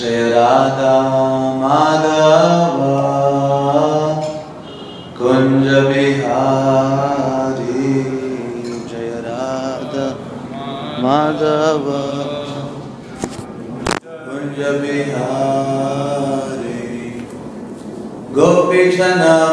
जय राधा माधव। कुंज बिहारी। जय राधा माधव। कुंज बिहारी। गोपी जना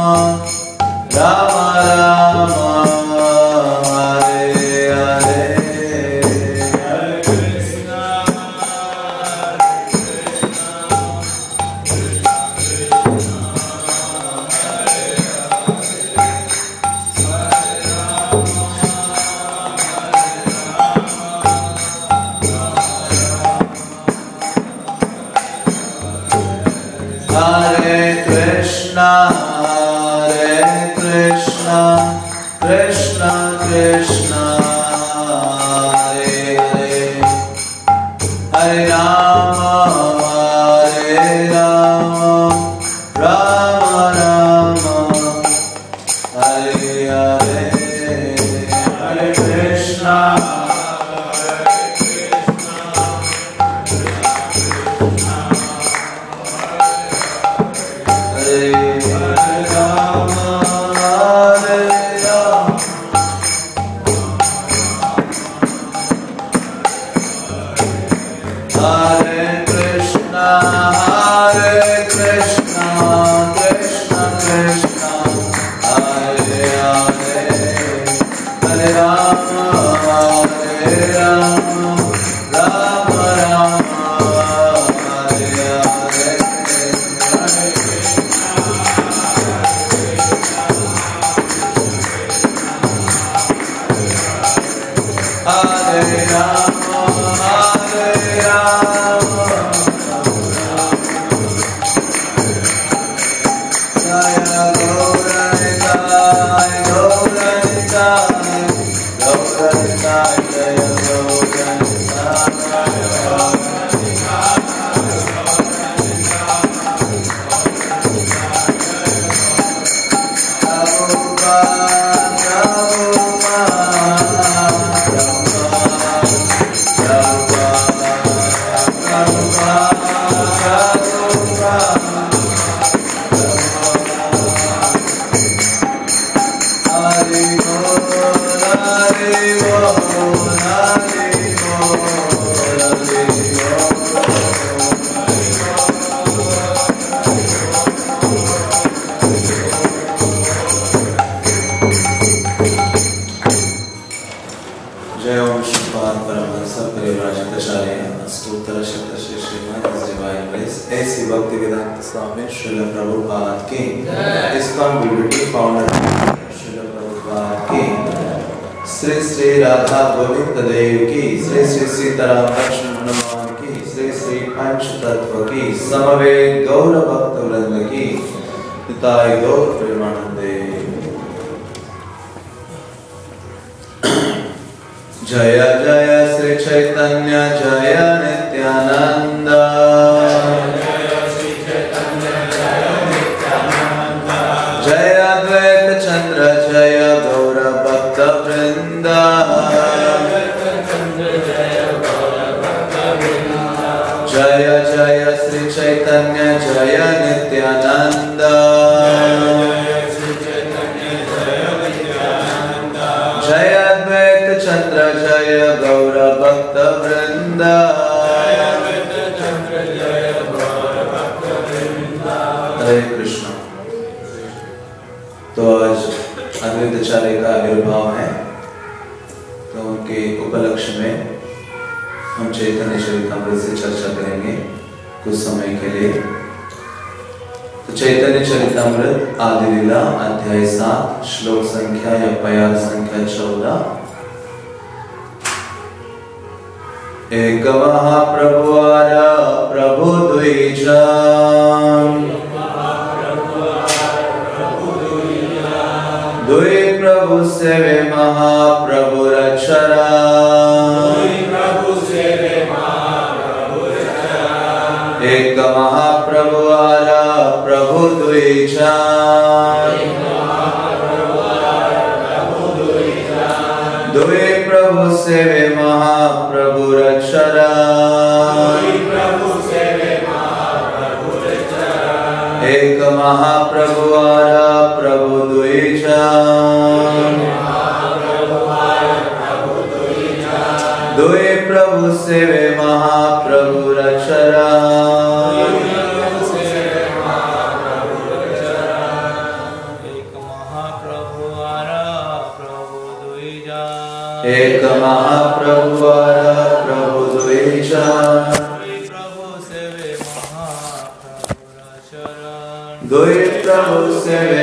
啊 श्री राधा गोविंद देव की श्री श्री सीताराम लक्ष्मण हनुमान की श्री श्री पंच तत्व की समवेत गौर भक्त वृंद की पिताय गौर प्रेमानंदे एक महाप्रभु आरा प्रभु दुई प्रभु सेवे महाप्रभु रक्षरा। प्रभु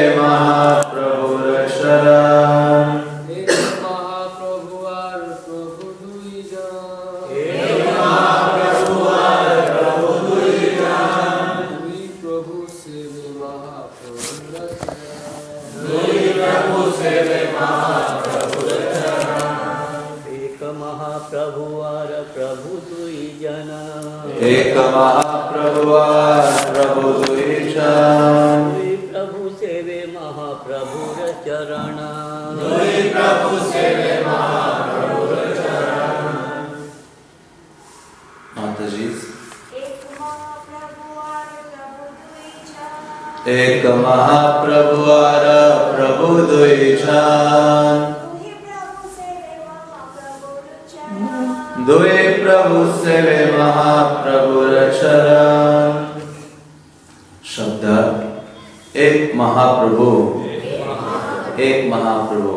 द्विज तुहि प्रभु प्रभु सेवे महाप्रभु रक्षरा शब्द एक महाप्रभु एक महाप्रभु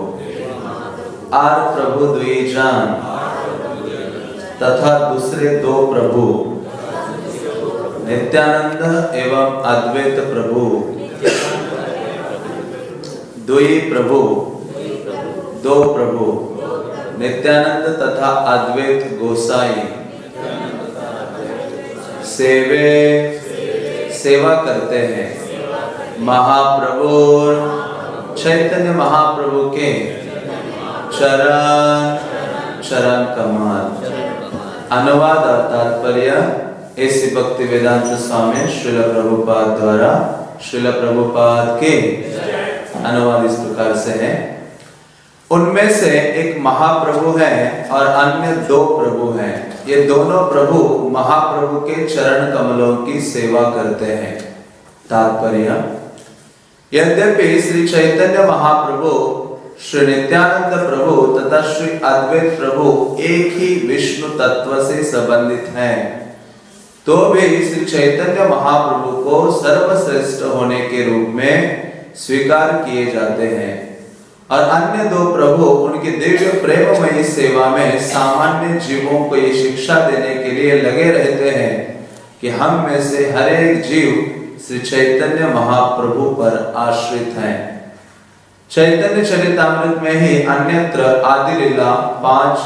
आर प्रभु द्विजान तथा दूसरे दो प्रभु नित्यानंद एवं अद्वैत प्रभु द्वि प्रभु दो प्रभु नित्यानंद तथा अद्वैत गोसाई। सेवे सेवा करते हैं। महाप्रभु चैतन्य महाप्रभु के चरण चरण कमल। अनुवाद और तात्पर्य ऐसी भक्ति वेदांत स्वामी श्रील प्रभुपाद द्वारा, श्रील प्रभुपाद के। अनुवाद इस प्रकार से है। उनमें से महाप्रभु है और अन्य दो प्रभु हैं। ये दोनों प्रभु महाप्रभु के चरण कमलों की सेवा करते हैं। तात्पर्य, यद्यपि श्री चैतन्य महाप्रभु, श्री नित्यानंद प्रभु तथा श्री अद्वैत प्रभु एक ही विष्णु तत्व से संबंधित हैं तो भी श्री चैतन्य महाप्रभु को सर्वश्रेष्ठ होने के रूप में स्वीकार किए जाते हैं। और अन्य दो प्रभु, उनके दिव्य प्रेममयी सेवा में सामान्य जीवों को ये शिक्षा देने के लिए लगे रहते हैं कि हम में से हर एक जीव श्री चैतन्य महाप्रभु पर आश्रित है। चैतन्य चरितामृत में ही अन्यत्र आदि लीला पाँच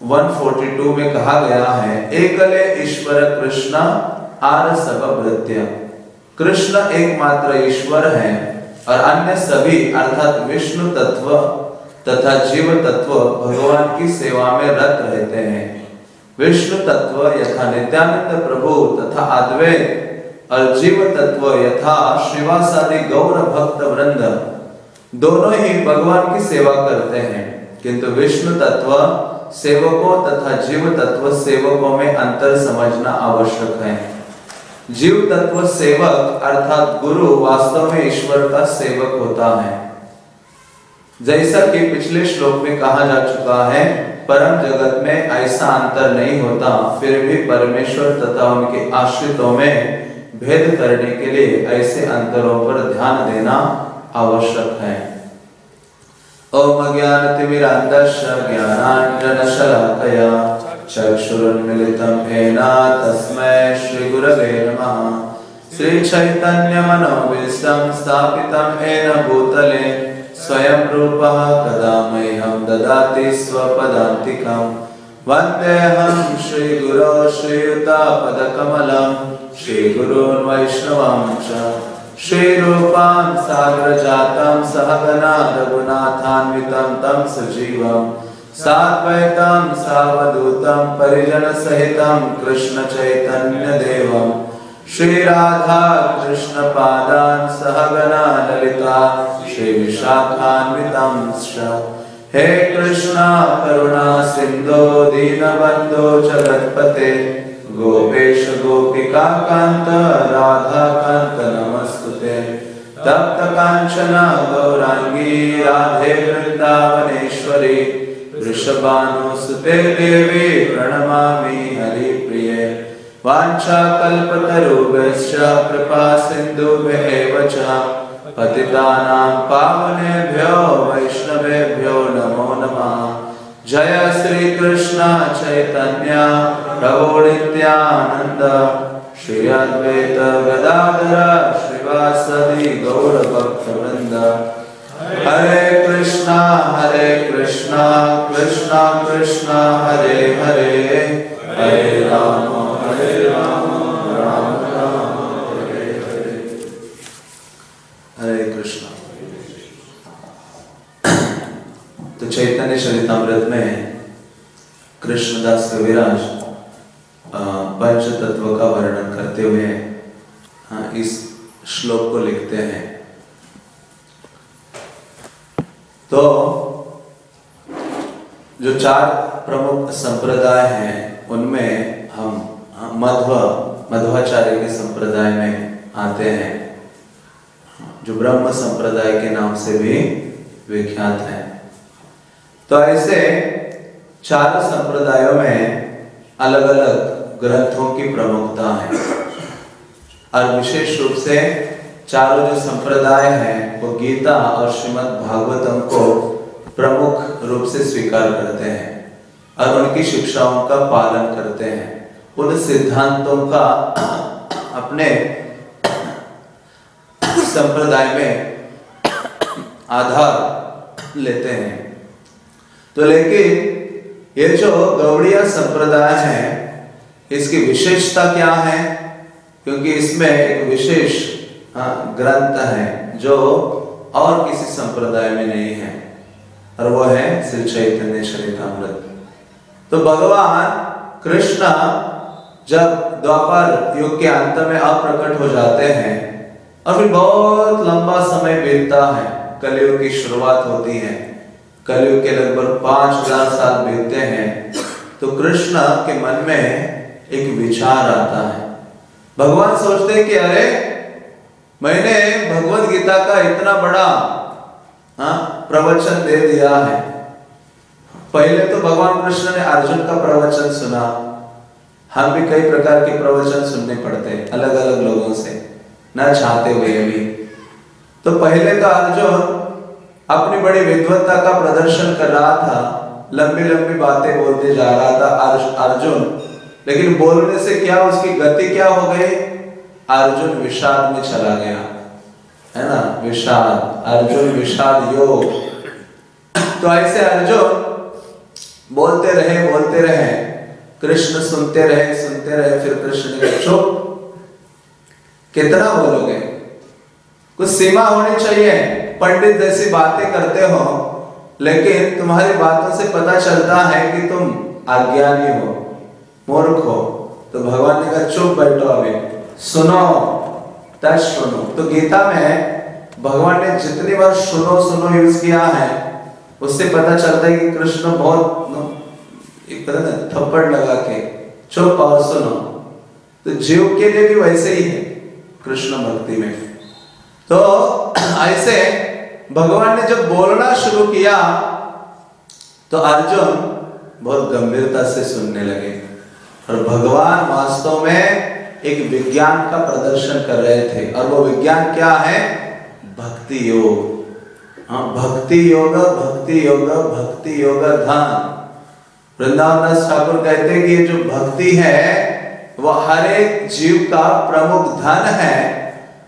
142 में कहा गया है, एकले ईश्वर कृष्ण आर सब कृष्ण एकमात्र ईश्वर है। और अन्य सभी, अर्थात विष्णु तत्व तथा जीव तत्व, भगवान की सेवा में रत रहते हैं। विष्णु तत्व यथा नित्यानंद प्रभु तथा अद्वैत, और जीव तत्व यथा श्रीवासादि गौर भक्त वृंद। दोनों ही भगवान की सेवा करते हैं, किंतु विष्णु तत्व सेवकों तथा जीव तत्व सेवकों में अंतर समझना आवश्यक है। जीव तत्व सेवक अर्थात गुरु वास्तव में ईश्वर का सेवक होता है। जैसा कि पिछले श्लोक में कहा जा चुका है, परम जगत में ऐसा अंतर नहीं होता, फिर भी परमेश्वर तथा उनके आश्रितों में भेद करने के लिए ऐसे अंतरों पर ध्यान देना आवश्यक है। ओम ज्ञान ज्ञानतिमिरान्धस्य ज्ञानाञ्जनशलाकया। चक्षुरुन्मिलितं येन तस्मै श्रीगुरवे नमः। श्रीचैतन्यमनोभीष्टं स्थापितं येन भूतले स्वयं रूपः कदा मह्यं ददाति स्वपदान्तिकम्। वन्देऽहं श्रीगुरो श्रीयुतापदकमलं श्रीगुरून् वैष्णवांश्च श्रीरूपां सागरजातं सहगना रघुनाथान्वितं तं सजीवं साद्वैतं सावधूतं, परिजनसहितं, कृष्णचैतन्यदेवं। श्रीराधा, कृष्णपादान् सहगना ललिता श्रीविशाखान्वितं हे कृष्णा, करुणा, सिन्धो, दीनबन्धो जगत्पते गोपेश, गोपिका कांत राधा कांत नमस्तुते। तप्त राधे वृंदावनेश्वरी वृषभानुसुते देवी प्रणमामि हरिप्रिये। वाञ्छाकल्पतरुभ्यश्च कृपा सिन्धुभ्येव च पतितानां पावनेभ्यो वैष्णवेभ्यो नमो नमः। जय श्री कृष्ण चैतन्य प्रभु नित्यानंद श्री अद्वैत गदाधर श्रीवासदि गौर भक्त वृंद हरे कृष्णा हरे कृष्णा कृष्णा कृष्णा हरे हरे हरे राम हरे राम राम राम हरे हरे हरे कृष्णा तो चैतन्य चरितमृत में कृष्णदास कविराज पंच तत्व का वर्णन करते हुए इस श्लोक को लिखते हैं। तो जो चार प्रमुख संप्रदाय हैं, उनमें हम मध्व, मध्वाचार्य के संप्रदाय में आते हैं। जो ब्रह्म संप्रदाय के नाम से भी विख्यात है। तो ऐसे चार संप्रदायों में अलग अलग ग्रंथों की प्रमुखता है। और विशेष रूप से चारों जो संप्रदाय हैं, वो गीता और श्रीमद् भागवतम को प्रमुख रूप से स्वीकार करते हैं और उनकी शिक्षाओं का पालन करते हैं। उन सिद्धांतों का अपने संप्रदाय में आधार लेते हैं। तो लेकिन ये जो गौड़िया संप्रदाय है, इसकी विशेषता क्या है? क्योंकि इसमें एक विशेष हाँ, ग्रंथ है जो और किसी संप्रदाय में नहीं है और वो है श्री चैतन्य चरितमृत तो भगवान कृष्ण जब द्वापर युग के अंत में अप्रकट हो जाते हैं और फिर बहुत लंबा समय बीतता है कलयुग की शुरुआत होती है कलयुग के लगभग पाँच हज़ार साल बीतते हैं तो कृष्ण के मन में एक विचार आता है। भगवान सोचते हैं कि अरे मैंने भगवत गीता का इतना बड़ा हाँ प्रवचन दे दिया है। पहले तो भगवान कृष्ण ने अर्जुन का प्रवचन सुना। हम भी कई प्रकार के प्रवचन सुनने पड़ते हैं अलग अलग लोगों से, न चाहते हुए भी। तो पहले तो अर्जुन अपनी बड़ी विद्वत्ता का प्रदर्शन कर रहा था लंबी लंबी बातें बोलते जा रहा था अर्ज- अर्जुन। लेकिन बोलने से क्या उसकी गति क्या हो गई? अर्जुन विषाद में चला गया। है ना? विषाद। अर्जुन विषाद योग। तो ऐसे अर्जुन बोलते रहे बोलते रहे। कृष्ण सुनते रहे सुनते रहे, फिर कृष्ण ने चुप। कितना बोलोगे? कुछ सीमा होनी चाहिए। पंडित जैसी बातें करते हो, लेकिन तुम्हारी बातों से पता चलता है कि तुम अज्ञानी हो, मूर्ख हो। तो भगवान ने कहा, चुप बैठो अभी। सुनो तज सुनो। तो गीता में भगवान ने जितनी बार सुनो सुनो यूज़ किया है, उससे पता चलता है कि कृष्ण बहुत थप्पड़ लगा के, चुप और सुनो। तो जीव के लिए भी वैसे ही है, कृष्ण भक्ति में। तो ऐसे भगवान ने जब बोलना शुरू किया तो अर्जुन बहुत गंभीरता से सुनने लगे। और भगवान वास्तव में एक विज्ञान का प्रदर्शन कर रहे थे। और वो विज्ञान क्या है? भक्ति योग। हाँ भक्ति योग भक्ति योग भक्ति योग, ध्यान। वृंदावन दास ठाकुर कहते कि जो भक्ति है, वो हर एक जीव का प्रमुख धन है।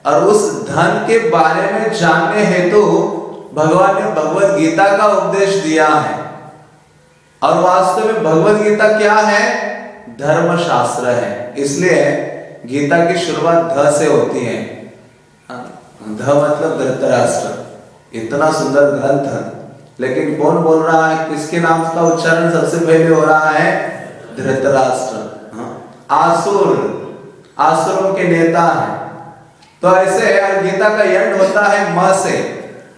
और उस धन के बारे में जानने हेतु तो भगवान ने भगवत गीता का उपदेश दिया है। और वास्तव में भगवत गीता क्या है? धर्म शास्त्र है। इसलिए गीता की शुरुआत ध से होती है। हाँ, ध मतलब धृतराष्ट्र। इतना सुंदर ग्रंथ लेकिन कौन बोल रहा है? किसके नाम का उच्चारण सबसे पहले हो रहा है? धृतराष्ट्र। हाँ, आसुर। आसुरों के नेता है। तो ऐसे गीता का एंड होता है म से।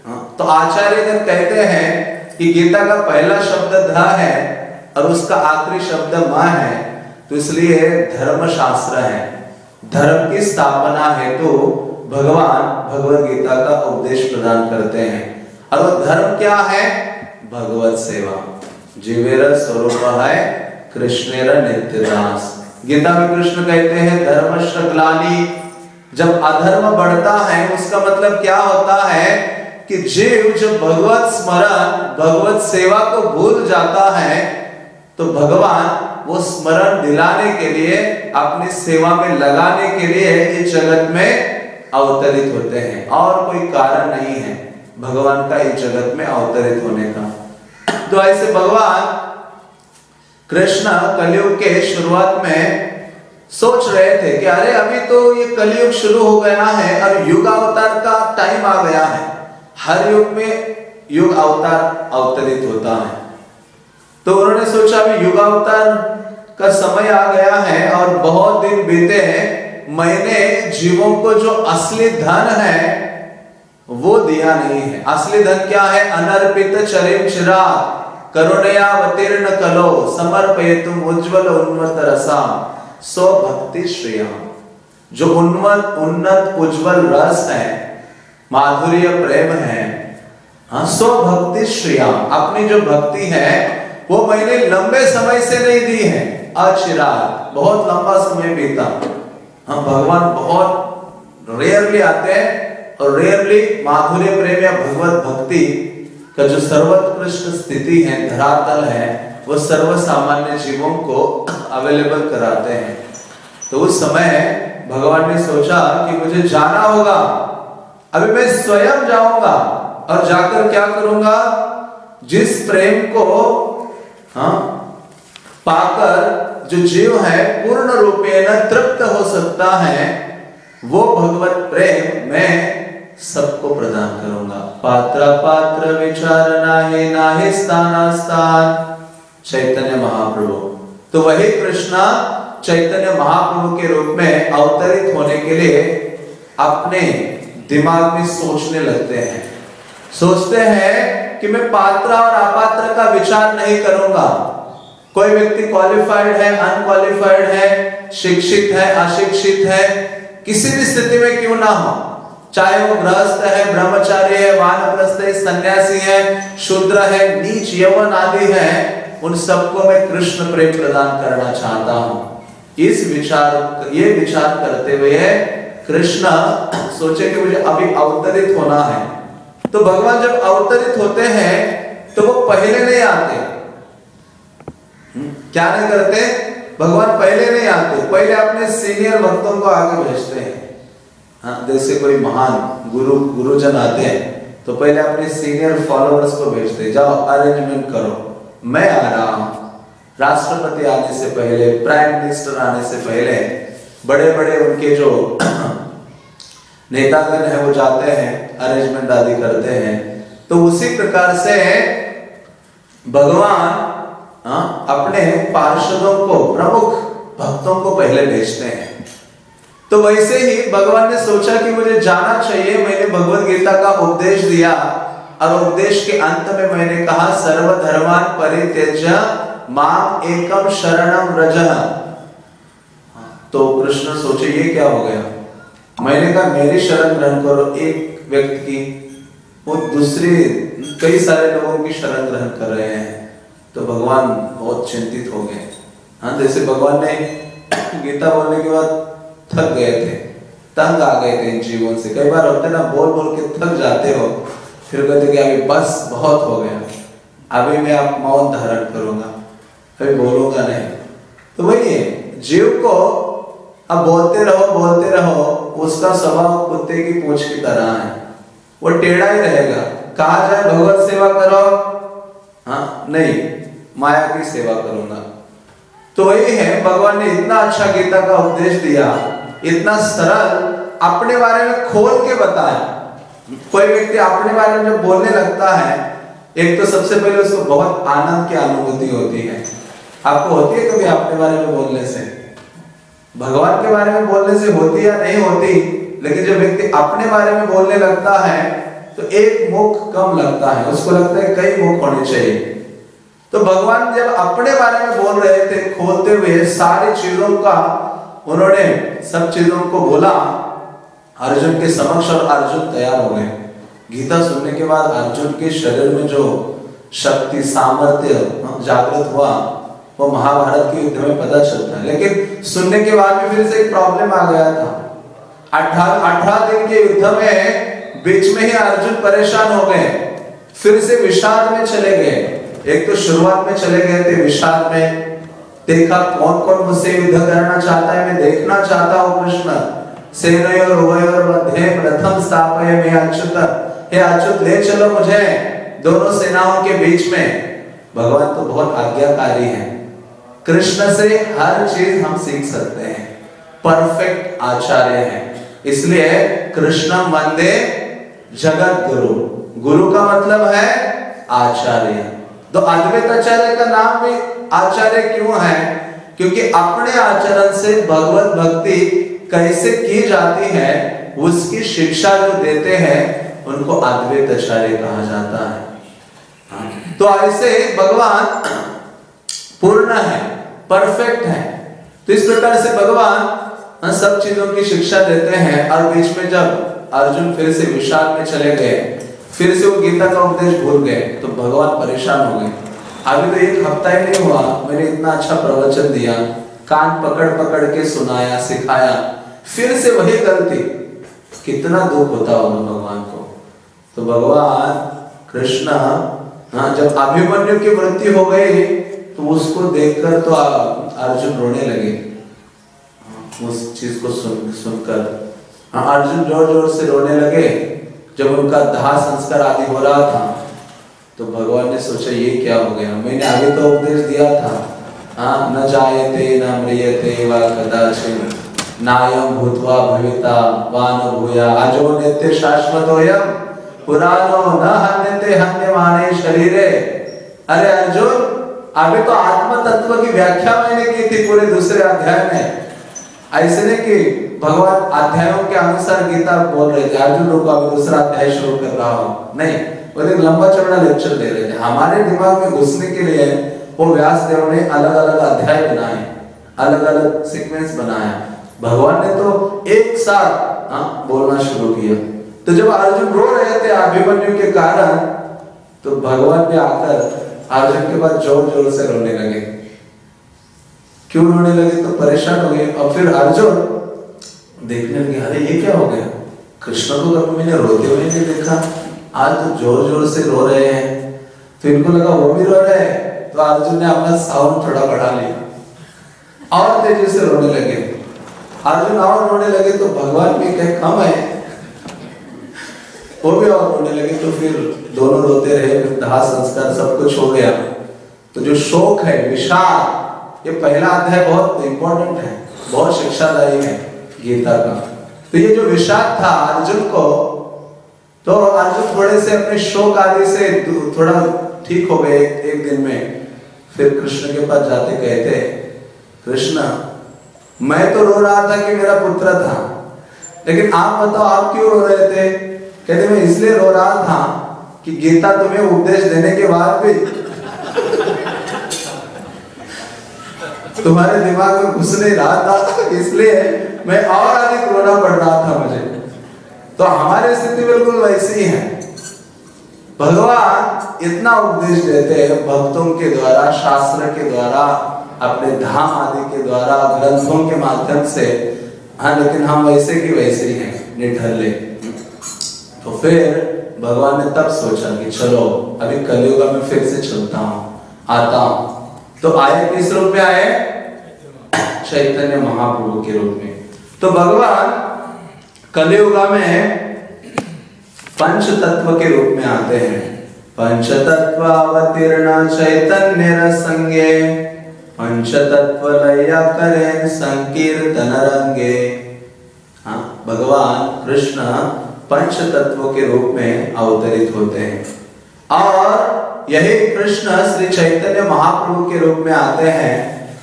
हाँ, तो आचार्य जब कहते हैं कि गीता का पहला शब्द ध है और उसका आखिरी शब्द म है। तो इसलिए धर्म शास्त्र है। धर्म की स्थापना हेतु भगवान भगवत गीता का उपदेश प्रदान करते हैं। और वो धर्म क्या है? भगवत सेवा। जीवेर स्वरूप है, कृष्णेर नित्यदास। गीता में कृष्ण कहते हैं, धर्म ग्लानी जब अधर्म बढ़ता है, उसका मतलब क्या होता है कि जीव जब भगवत स्मरण, भगवत सेवा को भूल जाता है तो भगवान वो स्मरण दिलाने के लिए, अपनी सेवा में लगाने के लिए इस जगत में अवतरित होते हैं। और कोई कारण नहीं है भगवान का इस जगत में अवतरित होने का। तो ऐसे भगवान कृष्ण कलयुग के शुरुआत में सोच रहे थे कि, अरे, अभी तो ये कलयुग शुरू हो गया है और युग अवतार का टाइम आ गया है। हर युग में युग अवतार अवतरित होता है। तो उन्होंने सोचा, अभी युग अवतार का समय आ गया है और बहुत दिन बीते हैं, मैंने जीवों को जो असली धन है, वो दिया नहीं है। असली धन क्या है? अनर्पित चरिम चिराग करुणयावतीर्ण कलो समर्पयतुम उज्जवल उन्मत रसा। सो भक्ति श्रेया जो उन्मत उन्नत, उज्जवल रस है, माधुर्य प्रेम है हाँ सो भक्ति श्रेया अपनी जो भक्ति है वो मैंने लंबे समय से नहीं दी है। अचिराग बहुत लंबा समय बीता। हाँ भगवान बहुत रेयरली आते हैं और रेयरली माधुर्य प्रेम या भगवत भक्ति का जो सर्वोत्कृष्ट स्थिति है, धरातल है, वो सर्व सामान्य जीवों को अवेलेबल कराते हैं। तो उस समय भगवान ने सोचा कि मुझे जाना होगा। अभी मैं स्वयं जाऊँगा और जाकर क्या करूँगा? जिस प्रेम को हाँ? पाकर जो जीव है, पूर्ण रूपेण तृप्त हो सकता है, वो भगवत प्रेम मैं सबको प्रदान करूँगा। पात्र पात्र, विचार नाहे नाहे स्थाना, स्थान। चैतन्य महाप्रभु। तो वही कृष्णा चैतन्य महाप्रभु के रूप में अवतरित होने के लिए अपने दिमाग में सोचने लगते हैं। सोचते हैं कि मैं पात्र और अपात्र का विचार नहीं करूँगा। कोई व्यक्ति क्वालिफाइड है अनक्वालिफाइड है, शिक्षित है, अशिक्षित है, किसी भी स्थिति में क्यों ना हो? चाहे वो गृहस्थ है, ब्रह्मचारी है, वानप्रस्थ है, सन्यासी है, शूद्र है, नीच, यवन आदि है, उन सबको मैं कृष्ण प्रेम प्रदान करना चाहता हूँ। इस विचार, ये विचार करते हुए कृष्ण सोचे कि मुझे अभी अवतरित होना है। तो भगवान जब अवतरित होते हैं तो वो पहले नहीं आते। हम्म, क्या नहीं करते? भगवान पहले नहीं आते। पहले अपने सीनियर भक्तों को आगे भेजते हैं। हाँ जैसे कोई महान गुरु गुरुजन आते हैं तो पहले अपने सीनियर फॉलोअर्स को भेजते जाओ अरेंजमेंट करो। मैं आ रहा हूँ। राष्ट्रपति आने से पहले प्राइम मिनिस्टर आने से पहले बड़े बड़े उनके जो नेतागण है वो जाते हैं अरेंजमेंट आदि करते हैं। तो उसी प्रकार से भगवान हाँ, अपने पार्षदों को प्रमुख भक्तों को पहले भेजते हैं। तो वैसे ही भगवान ने सोचा कि मुझे जाना चाहिए मैंने भगवत गीता का उपदेश दिया। और उपदेश के अंत में मैंने कहा सर्वधर्मान परित्यज्य माम एकम शरणम रज। तो कृष्ण सोचे ये क्या हो गया? मैंने कहा, मेरी शरण ग्रहण करो। एक व्यक्ति की वो दूसरे, कई सारे लोगों की शरण ग्रहण कर रहे हैं। तो भगवान बहुत चिंतित हो गए। हाँ जैसे भगवान ने गीता बोलने के बाद थक गए थे। तंग आ गए थे जीवन से। कई बार होते ना, बोल बोल के थक जाते हो। फिर कहते कि अभी बस बहुत हो गया। अभी मैं आप मौन धारण करूँगा। अभी बोलूँगा नहीं। तो वही जीव को अब बोलते रहो बोलते रहो। उसका स्वभाव कुत्ते की पूछ की तरह है। वो टेढ़ा ही रहेगा। कहा जाए भगवत सेवा करो? हाँ नहीं, माया की सेवा करूँगा। तो वही है, भगवान ने इतना अच्छा गीता का उपदेश दिया, इतना सरल, अपने बारे में खोल के बताया। कोई व्यक्ति अपने बारे में जब बोलने लगता है, एक तो सबसे पहले उसको बहुत आनंद की अनुभूति होती है। आपको होती है कभी अपने बारे में बोलने से? भगवान के बारे में बोलने से होती या नहीं होती, लेकिन जब व्यक्ति अपने बारे में बोलने लगता है तो एक मुख कम लगता है। उसको लगता है कई मुख होने चाहिए। तो भगवान जब अपने बारे में बोल रहे थे, खोलते हुए सारी चीज़ों का, उन्होंने सब चीज़ों को बोला। अर्जुन के समक्ष और अर्जुन तैयार हो गए। गीता सुनने के बाद अर्जुन के शरीर में जो शक्ति, सामर्थ्य जागृत हुआ वो महाभारत के युद्ध में पता चलता है। लेकिन सुनने के बाद में फिर से एक प्रॉब्लम आ गया था। अठारह अठारह दिन के युद्ध में बीच में ही अर्जुन परेशान हो गए। फिर से विषाद में चले गए। एक तो शुरुआत में चले गए थे विषाद में। देखा कौन कौन मुझसे युद्ध करना चाहता है, मैं देखना चाहता हूँ कृष्ण। प्रथम स्थापय में अच्युत। हे अच्युत, ले चलो मुझे। दोनों सेनाओं के बीच में। भगवान तो बहुत आज्ञाकारी है। कृष्ण से हर चीज़ हम सीख सकते हैं। परफेक्ट आचार्य हैं। इसलिए कृष्ण वंदे जगत गुरु। गुरु का मतलब है आचार्य। तो अद्वैत आचार्य का नाम भी आचार्य क्यों है? क्योंकि अपने आचरण से भगवत भक्ति कैसे की जाती है, उसकी शिक्षा जो देते हैं, उनको अद्वैत आचार्य कहा जाता है। तो ऐसे भगवान पूर्ण है परफेक्ट है। तो इस प्रकार से भगवान सब चीज़ों की शिक्षा देते हैं और बीच में जब अर्जुन फिर से विषाद में चले गए, फिर से वो गीता का उपदेश भूल गए तो भगवान परेशान हो गए। अभी तो एक हफ़्ता ही नहीं हुआ, मैंने इतना अच्छा प्रवचन दिया, कान पकड़ पकड़ के सुनाया, सिखाया। फिर से वही गलती। कितना दुख होता होगा भगवान को। तो भगवान, कृष्ण हाँ जब अभिमन्यु की मृत्यु हो गई तो उसको देखकर तो अर्जुन रोने लगे। उस चीज़ को सुन, सुनकर। हाँ अर्जुन ज़ोर ज़ोर से रोने लगे। जब उनका दाह संस्कार आदि हो रहा था तो भगवान ने सोचा, ये क्या हो गया? मैंने आगे तो उपदेश दिया था। हाँ न जायते, न म्रियते, वा कदाचिन। नायम भूतवा भविता, वान भूया। अजो नित्य शाश्वतोयम पुरानो न हन्यते हन्यमाने शरीरे। अरे अर्जुन अभी तो आत्म तत्व की व्याख्या मैंने की थी पूरे दूसरे अध्याय में। ऐसे नहीं कि भगवान अध्यायों के अनुसार गीता बोल रहे थे, अर्जुन रुको अभी दूसरा अध्याय शुरू कर रहा हूँ। नहीं, वो एक लंबा चौड़ा लेक्चर दे रहे थे। हमारे दिमाग में घुसने के लिए वो व्यास देव ने अलग अलग अध्याय बनाए अलग अलग सीक्वेंस बनाया। भगवान ने तो एक साथ हाँ बोलना शुरू किया। तो जब अर्जुन रो रहे थे अभिमन्यु के कारण तो भगवान ने आकर अर्जुन के बाद ज़ोर ज़ोर से रोने लगे। क्यों रोने लगे? तो परेशान हो गए। और फिर अर्जुन देखने लगे, अरे, ये क्या हो गया? कृष्ण को कभी मैंने रोते हुए नहीं देखा। आज तो ज़ोर ज़ोर से रो रहे हैं। तो इनको लगा, वो भी रो रहे हैं। तो अर्जुन ने अपना साउंड थोड़ा बढ़ा लिया। और तेज़ी से रोने लगे। अर्जुन और रोने लगे तो भगवान भी कहे, कम है। वो भी और रोने लगे तो फिर दोनों रोते रहे फिर दाह संस्कार सब कुछ हो गया। तो जो शोक है विषाद ये पहला अध्याय बहुत इंपॉर्टेंट है बहुत शिक्षादायी है गीता का। तो ये जो विषाद था अर्जुन को तो अर्जुन थोड़े से अपने शोक आदि से थोड़ा ठीक हो गए एक, दिन में। फिर कृष्ण के पास जाते कहते कृष्ण मैं तो रो रहा था कि मेरा पुत्र था लेकिन आप बताओ आप क्यों रो रहे थे? कहते, मैं इसलिए रो रहा था कि गीता तुम्हें उपदेश देने के बाद भी तुम्हारे दिमाग में घुस नहीं रहा था। इसलिए मैं और अधिक रोना पड़ रहा था मुझे। तो हमारी स्थिति बिल्कुल वैसी ही भगवान इतना उपदेश देते हैं भक्तों के द्वारा, शास्त्र के द्वारा, अपने धाम आदि के द्वारा, ग्रंथों के माध्यम से। हाँ लेकिन हम वैसे की वैसे ही हैं निठल्ले तो फिर भगवान ने तब सोचा कि चलो, अभी कलयुग में फिर से चलता हूँ, आता हूँ। तो आए किस रूप में आए? चैतन्य महाप्रभु के रूप में। तो भगवान कलयुग में पंच तत्व के रूप में आते हैं। पंच तत्व अवतीर्ण चैतन्य संगे पंच तत्व लया करें संकीर्तन रंगे। हाँ भगवान कृष्ण पंच तत्व के रूप में अवतरित होते हैं। और यही कृष्ण श्री चैतन्य महाप्रभु के रूप में आते हैं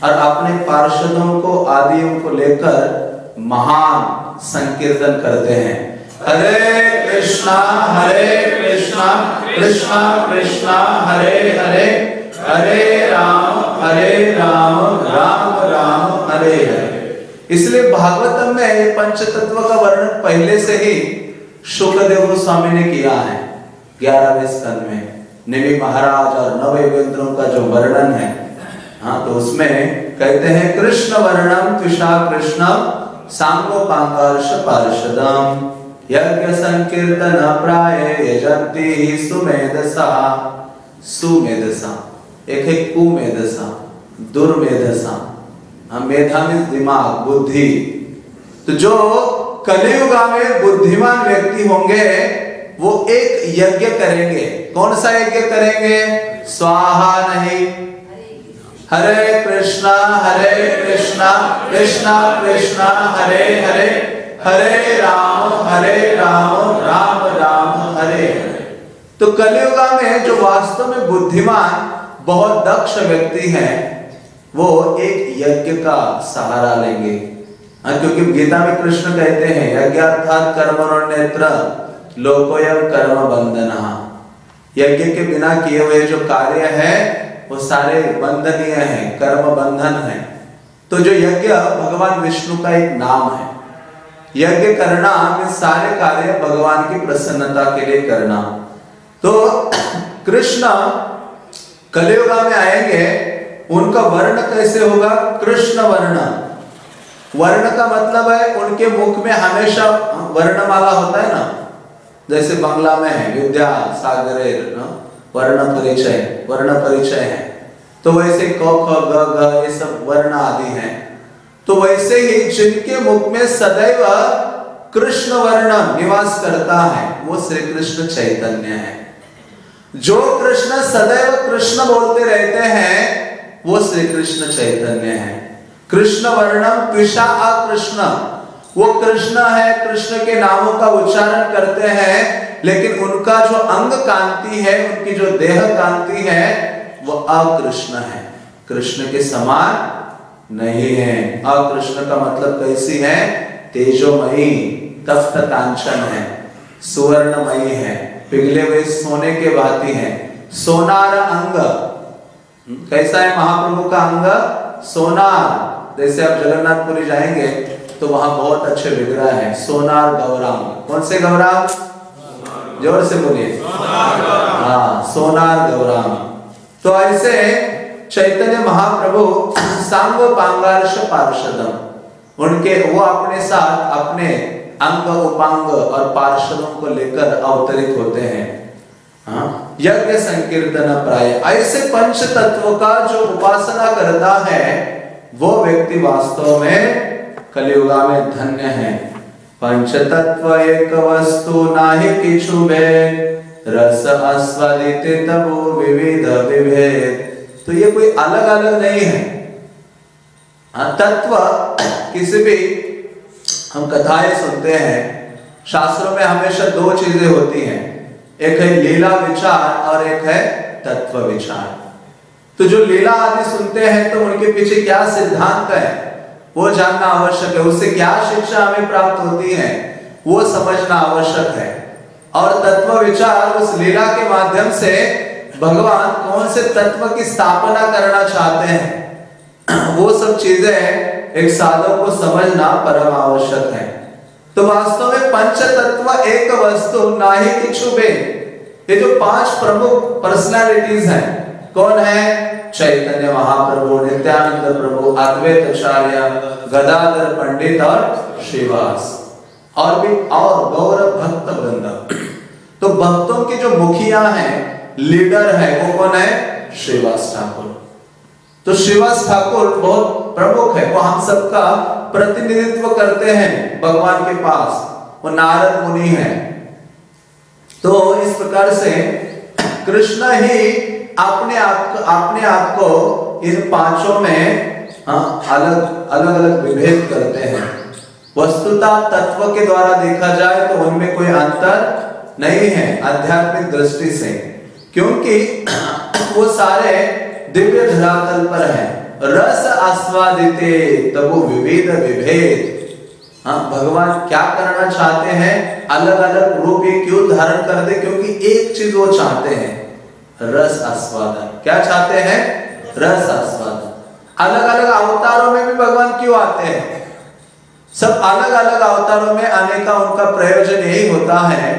और अपने पार्षदों को, आदियों को लेकर महान संकीर्तन करते हैं। हरे कृष्णा हरे कृष्णा कृष्णा कृष्णा, हरे हरे हरे राम हरे राम राम राम, हरे हरे। इसलिए भागवतम में पंच तत्व का वर्णन पहले से ही शुक्रदेव गोस्वामी ने किया है। ग्यारहवें स्कंद में। निमि महाराज और नवयुगेंद्रों का जो वर्णन है हाँ तो उसमें कहते हैं, कृष्ण वर्णम त्विषा कृष्ण सांगोपांगर्ष पार्षदम यज्ञ संकीर्तन प्राय यजंती सुमेधसा। सुमेधसा। एक है कुमेधसा, दुर्मेधसा। हाँ मेधा में दिमाग, बुद्धि। तो जो कलियुगा में बुद्धिमान व्यक्ति होंगे, वो एक यज्ञ करेंगे। कौन सा यज्ञ करेंगे? स्वाहा नहीं। हरे कृष्णा हरे कृष्णा कृष्णा कृष्णा, हरे हरे। हरे राम हरे राम राम राम, हरे। तो कलयुगा में जो वास्तव में बुद्धिमान, बहुत दक्ष व्यक्ति हैं। वो एक यज्ञ का सहारा लेंगे। हाँ, क्योंकि गीता में कृष्ण कहते हैं यज्ञ अर्थात कर्म नेत्र लोकोयम कर्म बंधना। यज्ञ के बिना किए हुए जो कार्य है वो सारे बंधनीय है कर्म बंधन है। तो जो यज्ञ भगवान विष्णु का एक नाम है। यज्ञ करना में सारे कार्य भगवान की प्रसन्नता के लिए करना। तो कृष्ण कलयुगा में आएँगे उनका वर्ण कैसे होगा? कृष्ण वर्ण। वर्ण का मतलब है उनके मुख में हमेशा वर्णमाला होता है ना? जैसे बंगला में है विद्या सागर वर्ण परिचय वर्ण परिचय है। तो वैसे क, ख, ग घ ये सब वर्ण आदि हैं। तो वैसे ही जिनके मुख में सदैव कृष्ण वर्ण निवास करता है, वो श्री कृष्ण चैतन्य है। जो कृष्ण सदैव कृष्ण बोलते रहते हैं, वो श्री कृष्ण चैतन्य है। कृष्ण वर्णम कृषा अकृष्ण। वो कृष्ण है, कृष्ण के नामों का उच्चारण करते हैं, लेकिन उनका जो अंग कांति है, उनकी जो देह कांति है, वो अकृष्ण है। कृष्ण के समान नहीं है। अकृष्ण का मतलब कैसी है? तेजोमयी तप्त कांचन है, सुवर्णमयी है, पिघले हुए सोने के भांति है। सोनार अंग। कैसा है महाप्रभु का अंग? सोनार। जैसे आप जगन्नाथपुरी जाएँगे तो वहाँ बहुत अच्छे विग्रह है। सोनार गौराम कौन से गौराम ज़ोर से बोलिए। हाँ सोनार गौराम तो ऐसे चैतन्य महाप्रभु सांग पांगार्श पार्षदम। उनके वो अपने साथ अपने अंग उपांग और पार्षदों को लेकर अवतरित होते हैं। हाँ, यज्ञ संकीर्तन प्राय। ऐसे पंच तत्व का जो उपासना करता है वो व्यक्ति वास्तव में कलियुगा में धन्य है। पंच तत्व एक वस्तु नाही किछु भेद रस आस्वादित तबु विविध विभेद। तो ये कोई अलग अलग नहीं है। हाँ, तत्व किसी भी हम कथाएँ सुनते हैं शास्त्रों में हमेशा दो चीज़ें होती हैं। एक है लीला विचार और एक है तत्व विचार। तो जो लीला आदि सुनते हैं तो उनके पीछे क्या सिद्धांत है? वो जानना आवश्यक है। उससे क्या शिक्षा हमें प्राप्त होती है, वो समझना आवश्यक है। और तत्व विचार उस लीला के माध्यम से भगवान कौन से तत्व की स्थापना करना चाहते हैं, वो सब चीज़ें एक साधक को समझना परम आवश्यक है। तो वास्तव में पंच तत्व एक वस्तु, ना ही बे ये जो पाँच प्रमुख पर्सनालिटीज हैं कौन है? चैतन्य महाप्रभु, नित्यानंद प्रभु अद्वैत आचार्य गदाधर पंडित और श्रीवास। और भी और गौरव भक्त वृंद तो भक्तों के जो मुखिया हैं, लीडर है, वो कौन है? श्रीवास ठाकुर। तो श्रीवास ठाकुर बहुत प्रमुख है। वो हम सबका प्रतिनिधित्व करते हैं भगवान के पास। वो नारद मुनि है। तो इस प्रकार से कृष्ण ही अपने आप अपने आप को इन पाँचों में हाँ, अलग अलग अलग विभेद करते हैं। वस्तुता तत्व के द्वारा देखा जाए तो उनमें कोई अंतर नहीं है आध्यात्मिक दृष्टि से क्योंकि वो सारे दिव्य धरातल पर है। रस आस्वादिते तब वो विविध विभेद। हाँ भगवान क्या करना चाहते हैं? अलग अलग रूप ये क्यों धारण कर दे क्योंकि एक चीज़ वो चाहते हैं। रस आस्वादन। क्या चाहते हैं? रस आस्वादन। अलग अलग अवतारों में भी भगवान क्यों आते हैं? सब अलग अलग अवतारों में आने का उनका प्रयोजन यही होता है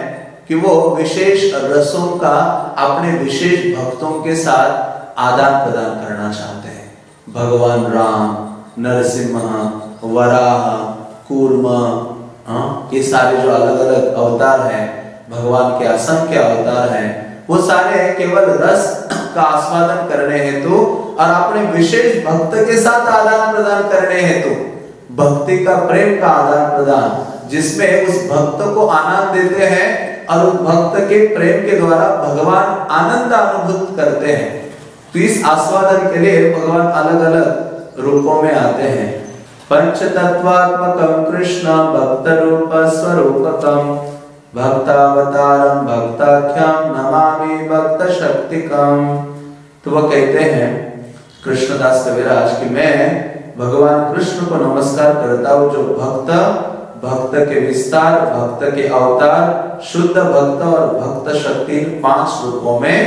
कि वो विशेष रसों का अपने विशेष भक्तों के साथ आदान प्रदान करना चाहते हैं। भगवान राम, नरसिम्हा, वराह, कूर्मा हाँ ये सारे जो अलग अलग अवतार हैं, भगवान के असंख्य अवतार हैं वो सारे केवल रस का आस्वादन करने हेतु और अपने विशेष भक्त के साथ आदान प्रदान करने हेतु भक्ति का प्रेम का आदान प्रदान, जिसमें उस भक्त को आनंद देते हैं और उस भक्त के प्रेम के द्वारा भगवान आनंद अनुभूत करते हैं। तो इस आस्वादन के लिए भगवान अलग अलग रूपों में आते हैं। पंच तत्वात्मकम कृष्ण भक्त रूप स्वरूपकम भक्तावतारम भक्ताख्यम नमामि भक्त शक्तिकम तो वह कहते हैं, कृष्णदास कविराज कि मैं भगवान कृष्ण को नमस्कार करता हूँ, जो भक्त भक्त के विस्तार, भक्त के अवतार, शुद्ध भक्त और भक्त शक्ति पाँच रूपों में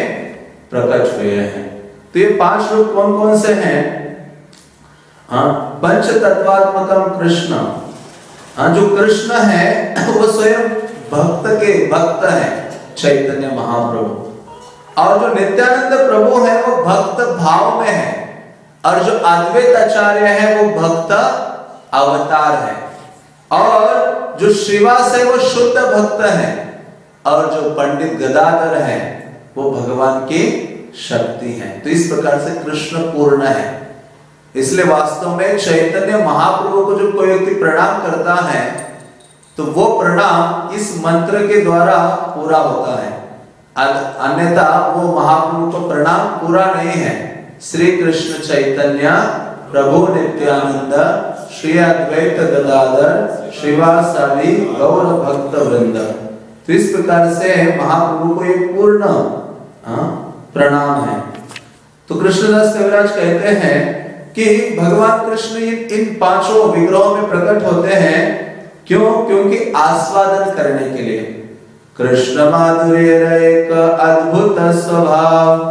प्रकट हुए हैं। तो ये पाँच रूप कौन कौन से हैं? हाँ पंच तत्वात्मकम कृष्ण। हाँ जो कृष्ण है, वो स्वयं भक्त के भक्त हैं चैतन्य महाप्रभु। और जो नित्यानंद प्रभु है, वो भक्त भाव में है। और जो अद्वैत आचार्य है, वो भक्त अवतार है। और जो श्रीवास है वो शुद्ध भक्त है, और जो पंडित गदाधर है, वो भगवान की शक्ति है। तो इस प्रकार से कृष्ण पूर्ण है। इसलिए वास्तव में चैतन्य महाप्रभु को जो कोई व्यक्ति प्रणाम करता है तो वो प्रणाम इस मंत्र के द्वारा पूरा होता है। अन्यथा वो महाप्रभु को प्रणाम पूरा नहीं है। श्री कृष्ण चैतन्य, प्रभु नित्यानंद, श्री अद्वैत गदाधर, श्रीवासादि गौर भक्त वृंद। तो इस प्रकार से महाप्रभु को एक पूर्ण प्रणाम है। तो कृष्णदास कविराज कहते हैं कि भगवान कृष्ण इन पाँचों विग्रहों में प्रकट होते हैं। क्यों? क्योंकि आस्वादन करने के लिए। कृष्ण माधुर्य एक अद्भुत स्वभाव।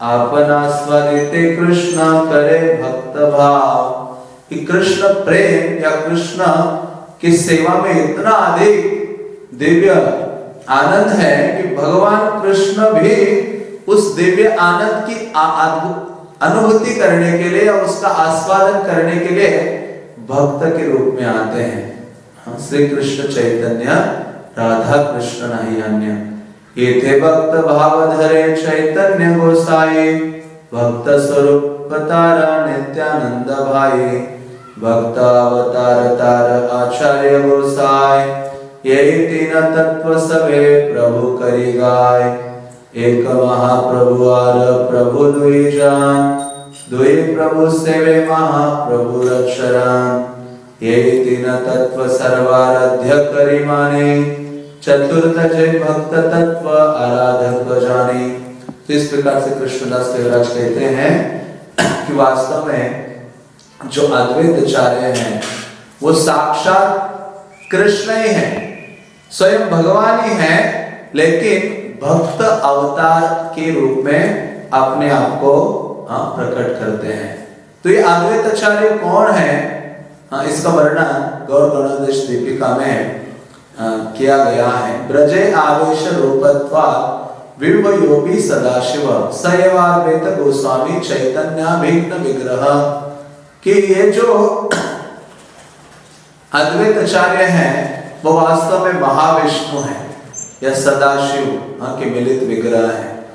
आपन आस्वादित कृष्ण, करे भक्त भाव। कि कृष्ण प्रेम या कृष्ण की सेवा में इतना अधिक दिव्य आनंद है कि भगवान कृष्ण भी उस दिव्य आनंद की अनुभूति करने के लिए और उसका आस्वादन करने के लिए भक्त के रूप में आते हैं। श्री कृष्ण चैतन्य राधा कृष्ण नहीं अन्य ये थे भक्त भाव चैतन्य गोसाई भक्त स्वरूप तारा नित्यानंद भाई भक्त अवतार तार आचार्य गोसाई यही तीन तत्व सवे प्रभु करी गाय एक महाप्रभु आर प्रभु दुई जान, दुई प्रभु सेवे महाप्रभु रक्षरान। यही तीन तत्व सर्वाराध्य भक्त तत्व आराधक जाने तो इस प्रकार से कृष्णदास देवराज कहते हैं कि वास्तव में जो अद्वैत आचार्य हैं वो साक्षात कृष्ण ही हैं स्वयं भगवान ही हैं लेकिन भक्त अवतार के रूप में अपने आप को हाँ, प्रकट करते हैं। तो ये अद्वैत आचार्य कौन है? हाँ, इसका वर्णन गौर गणोदेश दीपिका में किया गया है। ब्रजे आवेश रूपत्वा विव योगी सदाशिव। सयवार्वेत गोस्वामी चैतन्याभिघ्न विग्रह। कि ये जो अद्वैत आचार्य हैं वो वास्तव में महाविष्णु हैं या सदाशिव हाँ, के मिलित विग्रह हैं।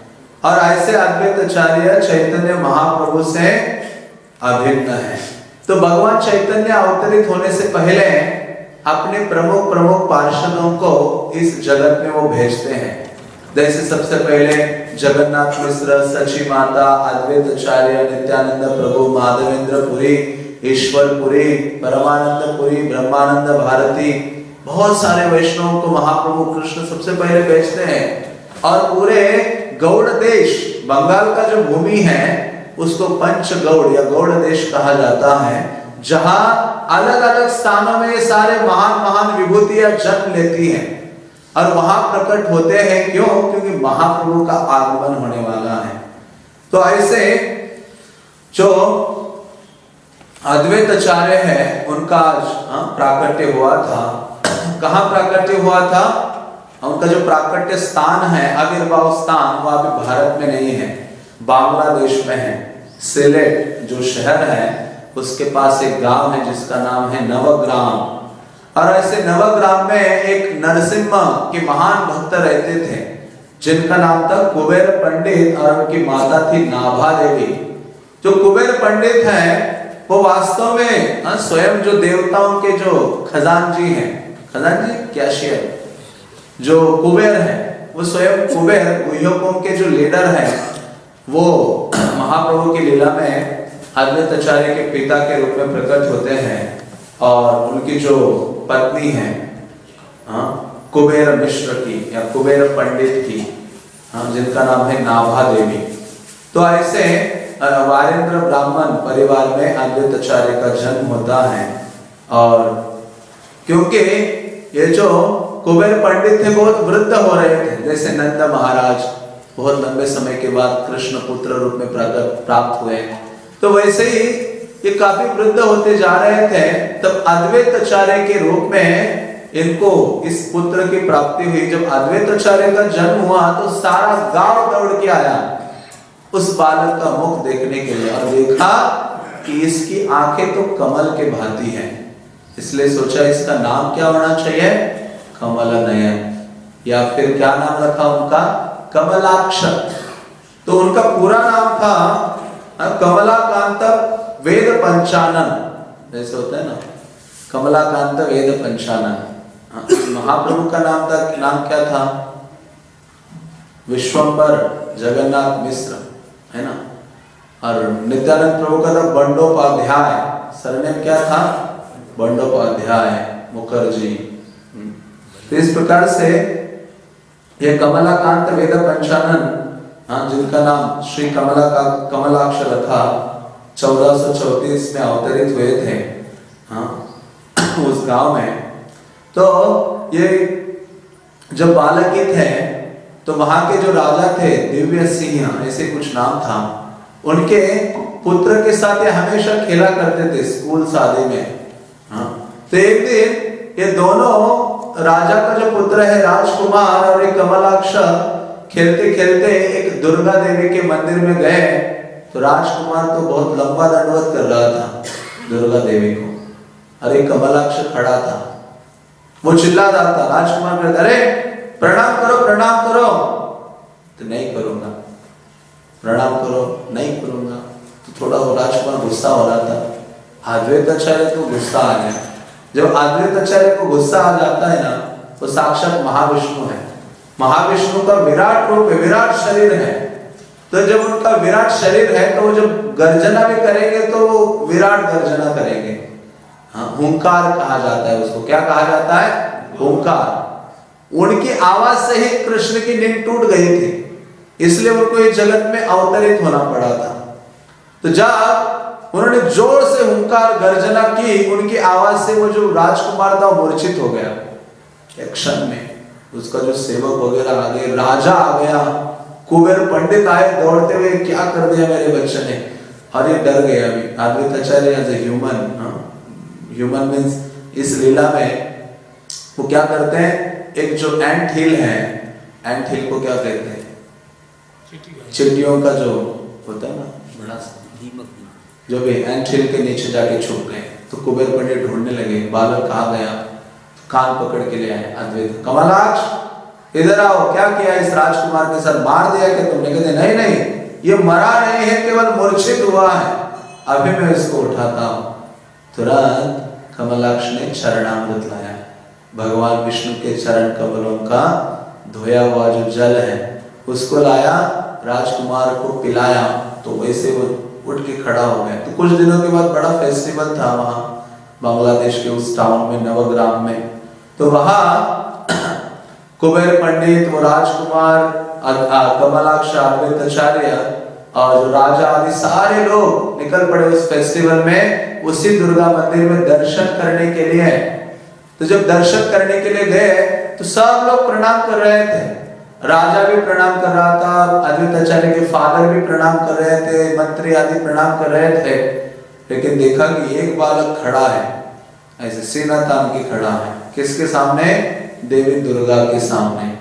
और ऐसे अद्वैत आचार्य चैतन्य महाप्रभु से अभिन्न है। तो भगवान चैतन्य अवतरित होने से पहले अपने प्रमुख प्रमुख पार्षदों को इस जगत में वो भेजते हैं। जैसे सबसे पहले जगन्नाथ मिश्र सची माता अद्वैत आचार्य नित्यानंद प्रभु माधवेंद्र पुरी ईश्वर पुरी परमानंद पुरी ब्रह्मानंद भारती, बहुत सारे वैष्णव को महाप्रभु कृष्ण सबसे पहले भेजते हैं। और पूरे गौड़ देश, बंगाल का जो भूमि है उसको पंच गौड़ या गौड़ देश कहा जाता है जहाँ अलग अलग स्थानों में ये सारे महान महान विभूतियाँ जन्म लेती हैं। और वहाँ प्रकट होते हैं क्यों? क्योंकि महाप्रभु का आगमन होने वाला है। तो ऐसे जो अद्वैत आचार्य है उनका हाँ, प्राकट्य हुआ था। कहा प्राकट्य हुआ था? उनका जो प्राकट्य स्थान है आविर्भाव स्थान वो अभी भारत में नहीं है। बांग्लादेश में है सिलेट जो शहर है उसके पास एक गाँव है जिसका नाम है नवग्राम। और ऐसे नवग्राम में एक नरसिम्हा के महान भक्त रहते थे जिनका नाम था कुबेर पंडित और उनकी माता थी नाभा देवी। जो कुबेर पंडित हैं वो वास्तव में हाँ, स्वयं जो देवताओं के जो खजानजी हैं खजानजी क्या शेयर जो कुबेर है वो स्वयं कुबेर गुह्यकों के जो लीडर हैं वो महाप्रभु की लीला में अद्वैत आचार्य के पिता के रूप में प्रकट होते हैं और उनकी जो पत्नी है हाँ, कुबेर मिश्र की या कुबेर पंडित की हाँ, जिनका नाम है नाभा देवी। तो ऐसे वारेंद्र ब्राह्मण परिवार में अद्वैत आचार्य का जन्म होता है और क्योंकि ये जो कुबेर पंडित थे बहुत वृद्ध हो रहे थे। जैसे नंद महाराज बहुत लंबे समय के बाद कृष्ण पुत्र रूप में प्राप्त हुए। तो वैसे ही ये काफ़ी वृद्ध होते जा रहे थे, तब अद्वैत आचार्य के रूप में इनको इस पुत्र की प्राप्ति हुई। जब अद्वैत आचार्य का जन्म हुआ तो सारा गाँव दौड़ के आया उस बालक का मुख देखने के लिए और देखा कि इसकी आँखें तो कमल के भांति हैं। इसलिए सोचा, इसका नाम क्या होना चाहिए? कमल नयन या फिर क्या नाम रखा उनका? कमलाक्ष तो उनका पूरा नाम था कमलाकांत वेद पंचानन। जैसे होता है ना? कमलाकांत वेद पंचानन। महाप्रभु का नाम था, नाम क्या था? विश्वम्बर जगन्नाथ मिश्र, है ना? और नित्यानंद प्रभु का था बंडोपाध्याय। सरनेम क्या था? बंडोपाध्याय मुखर्जी। तो इस प्रकार से ये कमलाकांत वेद पंचानन हाँ जिनका नाम श्री कमला का कमलाक्ष रखा चौदह सौ चौतीस में अवतरित हुए थे हाँ उस गाँव में। तो ये जब बालक ही थे तो वहाँ के जो राजा थे, दिव्य सिंह, ऐसे कुछ नाम था, उनके पुत्र के साथ ये हमेशा खेला करते थे स्कूल शादी में हाँ। तो एक दिन ये दोनों राजा का जो पुत्र है राजकुमार और एक कमलाक्ष खेलते खेलते एक दुर्गा देवी के मंदिर में गए तो राजकुमार तो बहुत लंबा दंडवत कर रहा था दुर्गा देवी को। एक कमलाक्ष खड़ा था। वो चिल्ला रहा था, राजकुमार कहता अरे, प्रणाम करो प्रणाम करो। तो नहीं करूँगा। प्रणाम करो, नहीं करूँगा। तो थोड़ा वो राजकुमार गुस्सा हो रहा था। अद्वैत आचार्य को गुस्सा आ गया। जब अद्वैत आचार्य को गुस्सा आ जाता है ना तो साक्षात महाविष्णु है। महाविष्णु का विराट रूप है, विराट शरीर है। तो जब उनका विराट शरीर है तो वो जब गर्जना भी करेंगे तो वो विराट गर्जना करेंगे। हाँ हुंकार कहा जाता है उसको। क्या कहा जाता है? हुंकार। उनकी आवाज़ से ही कृष्ण की नींद टूट गई थी। इसलिए उनको इस जगत में अवतरित होना पड़ा था। तो जब उन्होंने ज़ोर से हुंकार गर्जना की उनकी आवाज़ से वो जो राजकुमार था मूर्छित हो गया। एक क्षण में उसका जो सेवक वगैरह आ गए राजा आ गया। कुबेर पंडित आए दौड़ते हुए क्या कर दिया मेरे बच्चे ने? ये डर गया अभी। Advait Acharya as a human human means इस लीला में वो क्या करते हैं? एक जो एंट हिल है एंट हिल को क्या कहते हैं? चिड़ियों का जो होता है ना बड़ा सा जो भी एंट हिल के नीचे जाके छुप गए तो कुबेर पंडित ढूँढने लगे, बालक कहा गया? कान पकड़ के ले आए, अद्वैत कमलाक्ष इधर आओ, क्या किया इस राजकुमार के साथ? मार दिया कि तुमने? कहते, नहीं नहीं, ये मरा नहीं है, केवल मूर्छित हुआ है। अभी मैं इसको उठाता हूँ। तुरंत कमलाक्ष ने चरणामृत लाया। भगवान विष्णु के चरण कमलों का धोया हुआ जो जल है, उसको लाया, राजकुमार को पिलाया तो वैसे वो उठ के खड़ा हो गया तो कुछ दिनों के बाद बड़ा फेस्टिवल था वहाँ, बांग्लादेश के उस टाउन में, नवग्राम में। तो वहाँ कुबेर पंडित, वो राजकुमार कमलाक्ष और जो राजा आदि सारे लोग निकल पड़े उस फेस्टिवल में, उसी दुर्गा मंदिर में दर्शन करने के लिए। तो जब दर्शन करने के लिए गए तो सब लोग प्रणाम कर रहे थे। राजा भी प्रणाम कर रहा था अद्वैत आचार्य के फादर भी प्रणाम कर रहे थे, मंत्री आदि प्रणाम कर रहे थे, लेकिन देखा कि एक बालक खड़ा है, ऐसे सीना तान के खड़ा है। किसके सामने? देवी दुर्गा के सामने।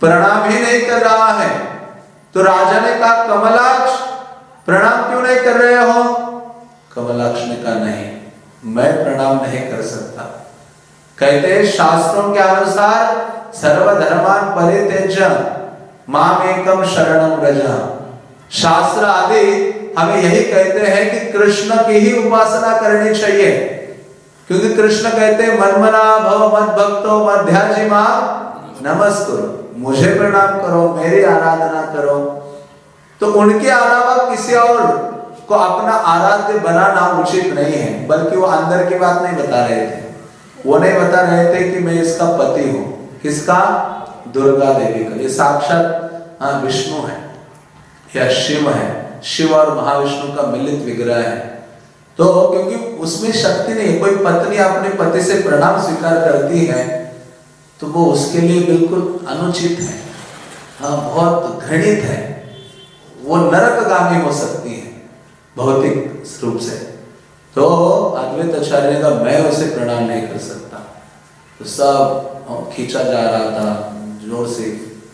प्रणाम ही नहीं कर रहा है। तो राजा ने कहा, कमलाक्ष, प्रणाम क्यों नहीं कर रहे हो? कमलाक्ष ने कहा, नहीं, मैं प्रणाम नहीं कर सकता। कहते हैं शास्त्रों के अनुसार सर्वधर्मान परित्यज्य माम एकम शरणम रज शास्त्र आदि हमें यही कहते हैं कि कृष्ण की ही उपासना करनी चाहिए। क्योंकि कृष्ण कहते हैं, मनमना भव मत भक्तो मध्याजी माँ नमस्कुर मुझे प्रणाम करो, मेरी आराधना करो। तो उनके अलावा किसी और को अपना आराध्य बनाना उचित नहीं है, बल्कि वो अंदर की बात नहीं बता रहे थे। वो नहीं बता रहे थे कि मैं इसका पति हूँ। किसका? दुर्गा देवी का। ये साक्षात हाँ विष्णु है। या शिव है। शिव और महाविष्णु का मिलित विग्रह है। तो क्योंकि उसमें शक्ति नहीं, कोई पत्नी अपने पति से प्रणाम स्वीकार करती है तो वो उसके लिए बिल्कुल अनुचित है। हाँ बहुत घृणित है। वो नरकगामी हो सकती है, भौतिक रूप से। तो अद्वैत आचार्य ने कहा मैं उसे प्रणाम नहीं कर सकता। तो सब खींचा जा रहा था, ज़ोर से।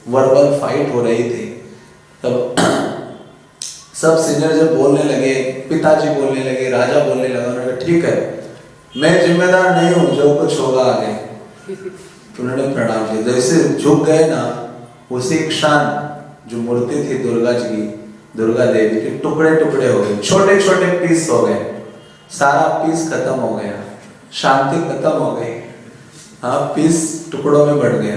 वर्बल फाइट हो रही थी। तब सब सीनियर जब बोलने लगे, पिताजी बोलने लगे, राजा बोलने लगा, उन्होंने ठीक है, मैं जिम्मेदार नहीं हूँ, जो कुछ होगा आगे। तो उन्होंने प्रणाम किया। जैसे झुक गए ना, उसी क्षण जो मूर्ति थी दुर्गा जी की, दुर्गा देवी के टुकड़े टुकड़े हो गए छोटे छोटे पीस हो गए। सारा पीस खत्म हो गया। शांति खत्म हो गई। हाँ पीस टुकड़ों में बढ़ गया।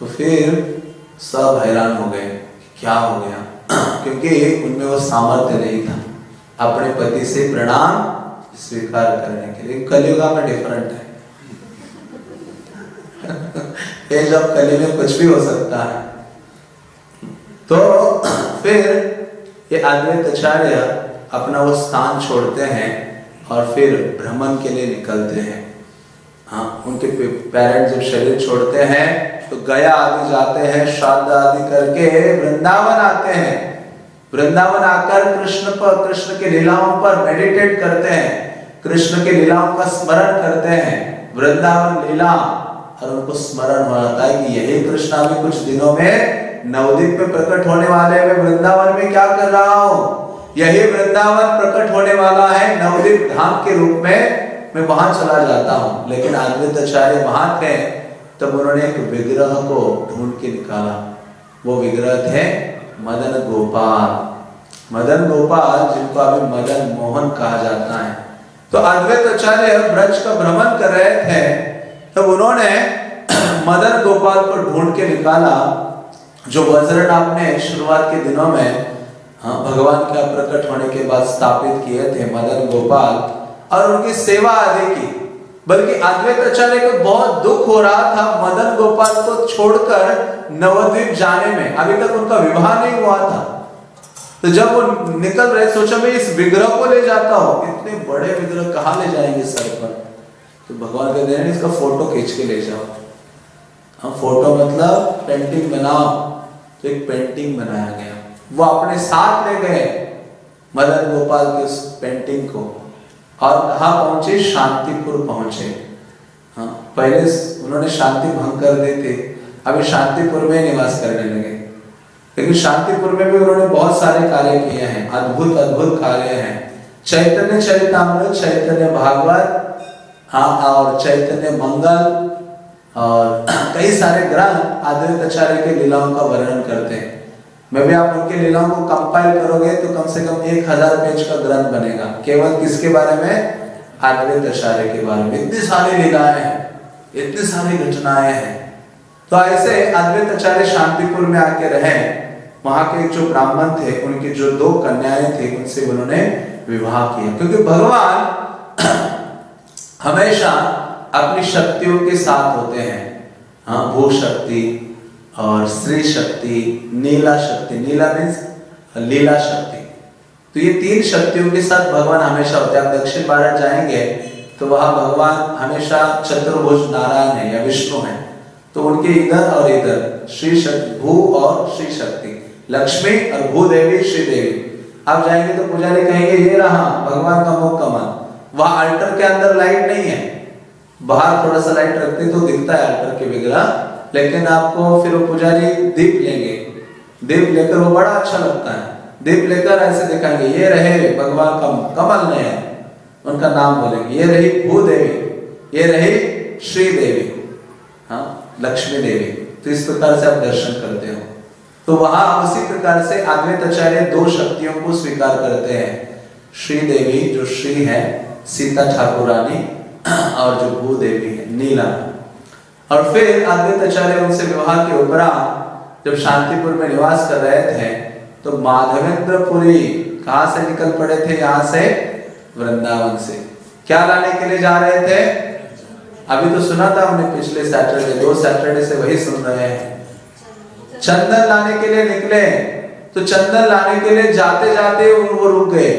तो फिर सब हैरान हो गए क्या हो गया। क्योंकि उनमें वो सामर्थ्य नहीं था। अपने पति से प्रणाम स्वीकार करने के लिए। कलयुगा में डिफरेंट है। ये जब कली में कुछ भी हो सकता है। तो फिर ये आदमी आचार्य अपना वो स्थान छोड़ते हैं और फिर भ्रमण के लिए निकलते हैं। हाँ उनके पेरेंट्स जब शरीर छोड़ते हैं तो गया आदि जाते हैं, श्राद्ध आदि करके वृंदावन आते हैं। वृंदावन आकर कृष्ण पर, कृष्ण के लीलाओं पर मेडिटेट करते हैं। कृष्ण के लीलाओं का स्मरण करते हैं। वृंदावन लीला, और उनको स्मरण हो जाता है कि यही कृष्ण अभी कुछ दिनों में नवदीप में प्रकट होने वाले मैं वृंदावन में क्या कर रहा हूँ? यही वृंदावन प्रकट होने वाला है, नवदीप धाम के रूप में मैं वहाँ चला जाता हूँ। लेकिन अद्वैत आचार्य वहाँ थे, तब उन्होंने एक विग्रह को ढूंढ के निकाला। वो विग्रह थे मदन गोपाल। मदन गोपाल, जिनको अभी मदन मोहन कहा जाता है। तो अद्वैत आचार्य ब्रज का भ्रमण कर रहे थे, तब उन्होंने मदन गोपाल को ढूंढ के निकाला, जो वज्र आपने शुरुआत के दिनों में हाँ, भगवान का प्रकट होने के बाद स्थापित किए थे मदन गोपाल और उनकी सेवा आदि की। बल्कि अद्वैत आचार्य को बहुत दुख हो रहा था मदन गोपाल को छोड़कर नवद्वीप जाने में। अभी तक उनका विवाह नहीं हुआ था। तो जब वो निकल रहे सोचा मैं इस विग्रह को ले जाता हूँ। इतने बड़े विग्रह कहाँ ले जाएँगे सर पर? तो भगवान कहते हैं इसका फ़ोटो खींच के ले जाओ। हम फ़ोटो मतलब पेंटिंग बनाओ। तो एक पेंटिंग बनाया गया। वो अपने साथ ले गए। मदन गोपाल की उस पेंटिंग को और कहा पहुँचे, शांतिपुर पहुँचे। हाँ पहले उन्होंने शांति भंग कर दी थी, अभी शांतिपुर में निवास करने लगे। लेकिन शांतिपुर में भी उन्होंने बहुत सारे कार्य किए हैं, अद्भुत अद्भुत कार्य हैं। चैतन्य चरितमृत, चैतन्य भागवत हाँ और चैतन्य मंगल, और कई सारे ग्रंथ आदित्य आचार्य के लीलाओं का वर्णन करते हैं। मैं भी आप उनके लीलाओं को कंपाइल करोगे तो कम से कम एक हज़ार पेज का ग्रंथ बनेगा। केवल किसके बारे में? आदित्य आचार्य के बारे में। इतनी सारी लीलाएँ हैं, इतनी सारी घटनाएँ हैं। तो ऐसे अद्वैत आचार्य शांतिपुर में आके रहे। वहाँ के जो ब्राह्मण थे, उनकी जो दो कन्याएँ थी, उनसे उन्होंने विवाह किया। क्योंकि भगवान हमेशा अपनी शक्तियों के साथ होते हैं। हाँ भू शक्ति और श्री शक्ति, नीला शक्ति, नीला मीन्स लीला शक्ति। तो ये तीन शक्तियों के साथ भगवान हमेशा होते हैं। आप दक्षिण भारत जाएँगे तो वहाँ भगवान हमेशा चतुर्भुज नारायण है या विष्णु है। तो उनके इधर और इधर, श्री शक्ति भू और श्री शक्ति, लक्ष्मी और भू देवी, श्री देवी। आप जाएँगे तो पुजारी कहेंगे, ये रहा, भगवान का मुख कमल। वहाँ अल्टर के अंदर लाइट नहीं है। बाहर थोड़ा सा लाइट रखते तो दिखता है अल्टर के विग्रह। लेकिन आपको फिर वो पुजारी दीप लेंगे। दीप लेकर वो बड़ा अच्छा लगता है। दीप लेकर ऐसे दिखाएँगे, ये रहे भगवान का कमल ने उनका नाम बोलेंगे, ये रही भूदेवी, ये रही श्री देवी हाँ लक्ष्मी देवी। तो इस प्रकार से आप दर्शन करते हो। तो वहाँ उसी प्रकार से अद्वैत आचार्य दो शक्तियों को स्वीकार करते हैं। श्री देवी जो श्री है, सीता ठाकुरानी और जो भू देवी है, नीला। और फिर अद्वैत आचार्य उनसे विवाह के उपरांत जब शांतिपुर में निवास कर रहे थे तो माधवेंद्रपुरी कहाँ से निकल पड़े थे यहाँ से? वृंदावन से। क्या लाने के लिए जा रहे थे? अभी तो सुना था हमने पिछले सैटरडे, दो सैटरडे से वही सुन रहे हैं। चंदन लाने के लिए निकले तो चंदन लाने के लिए जाते जाते वो रुक गए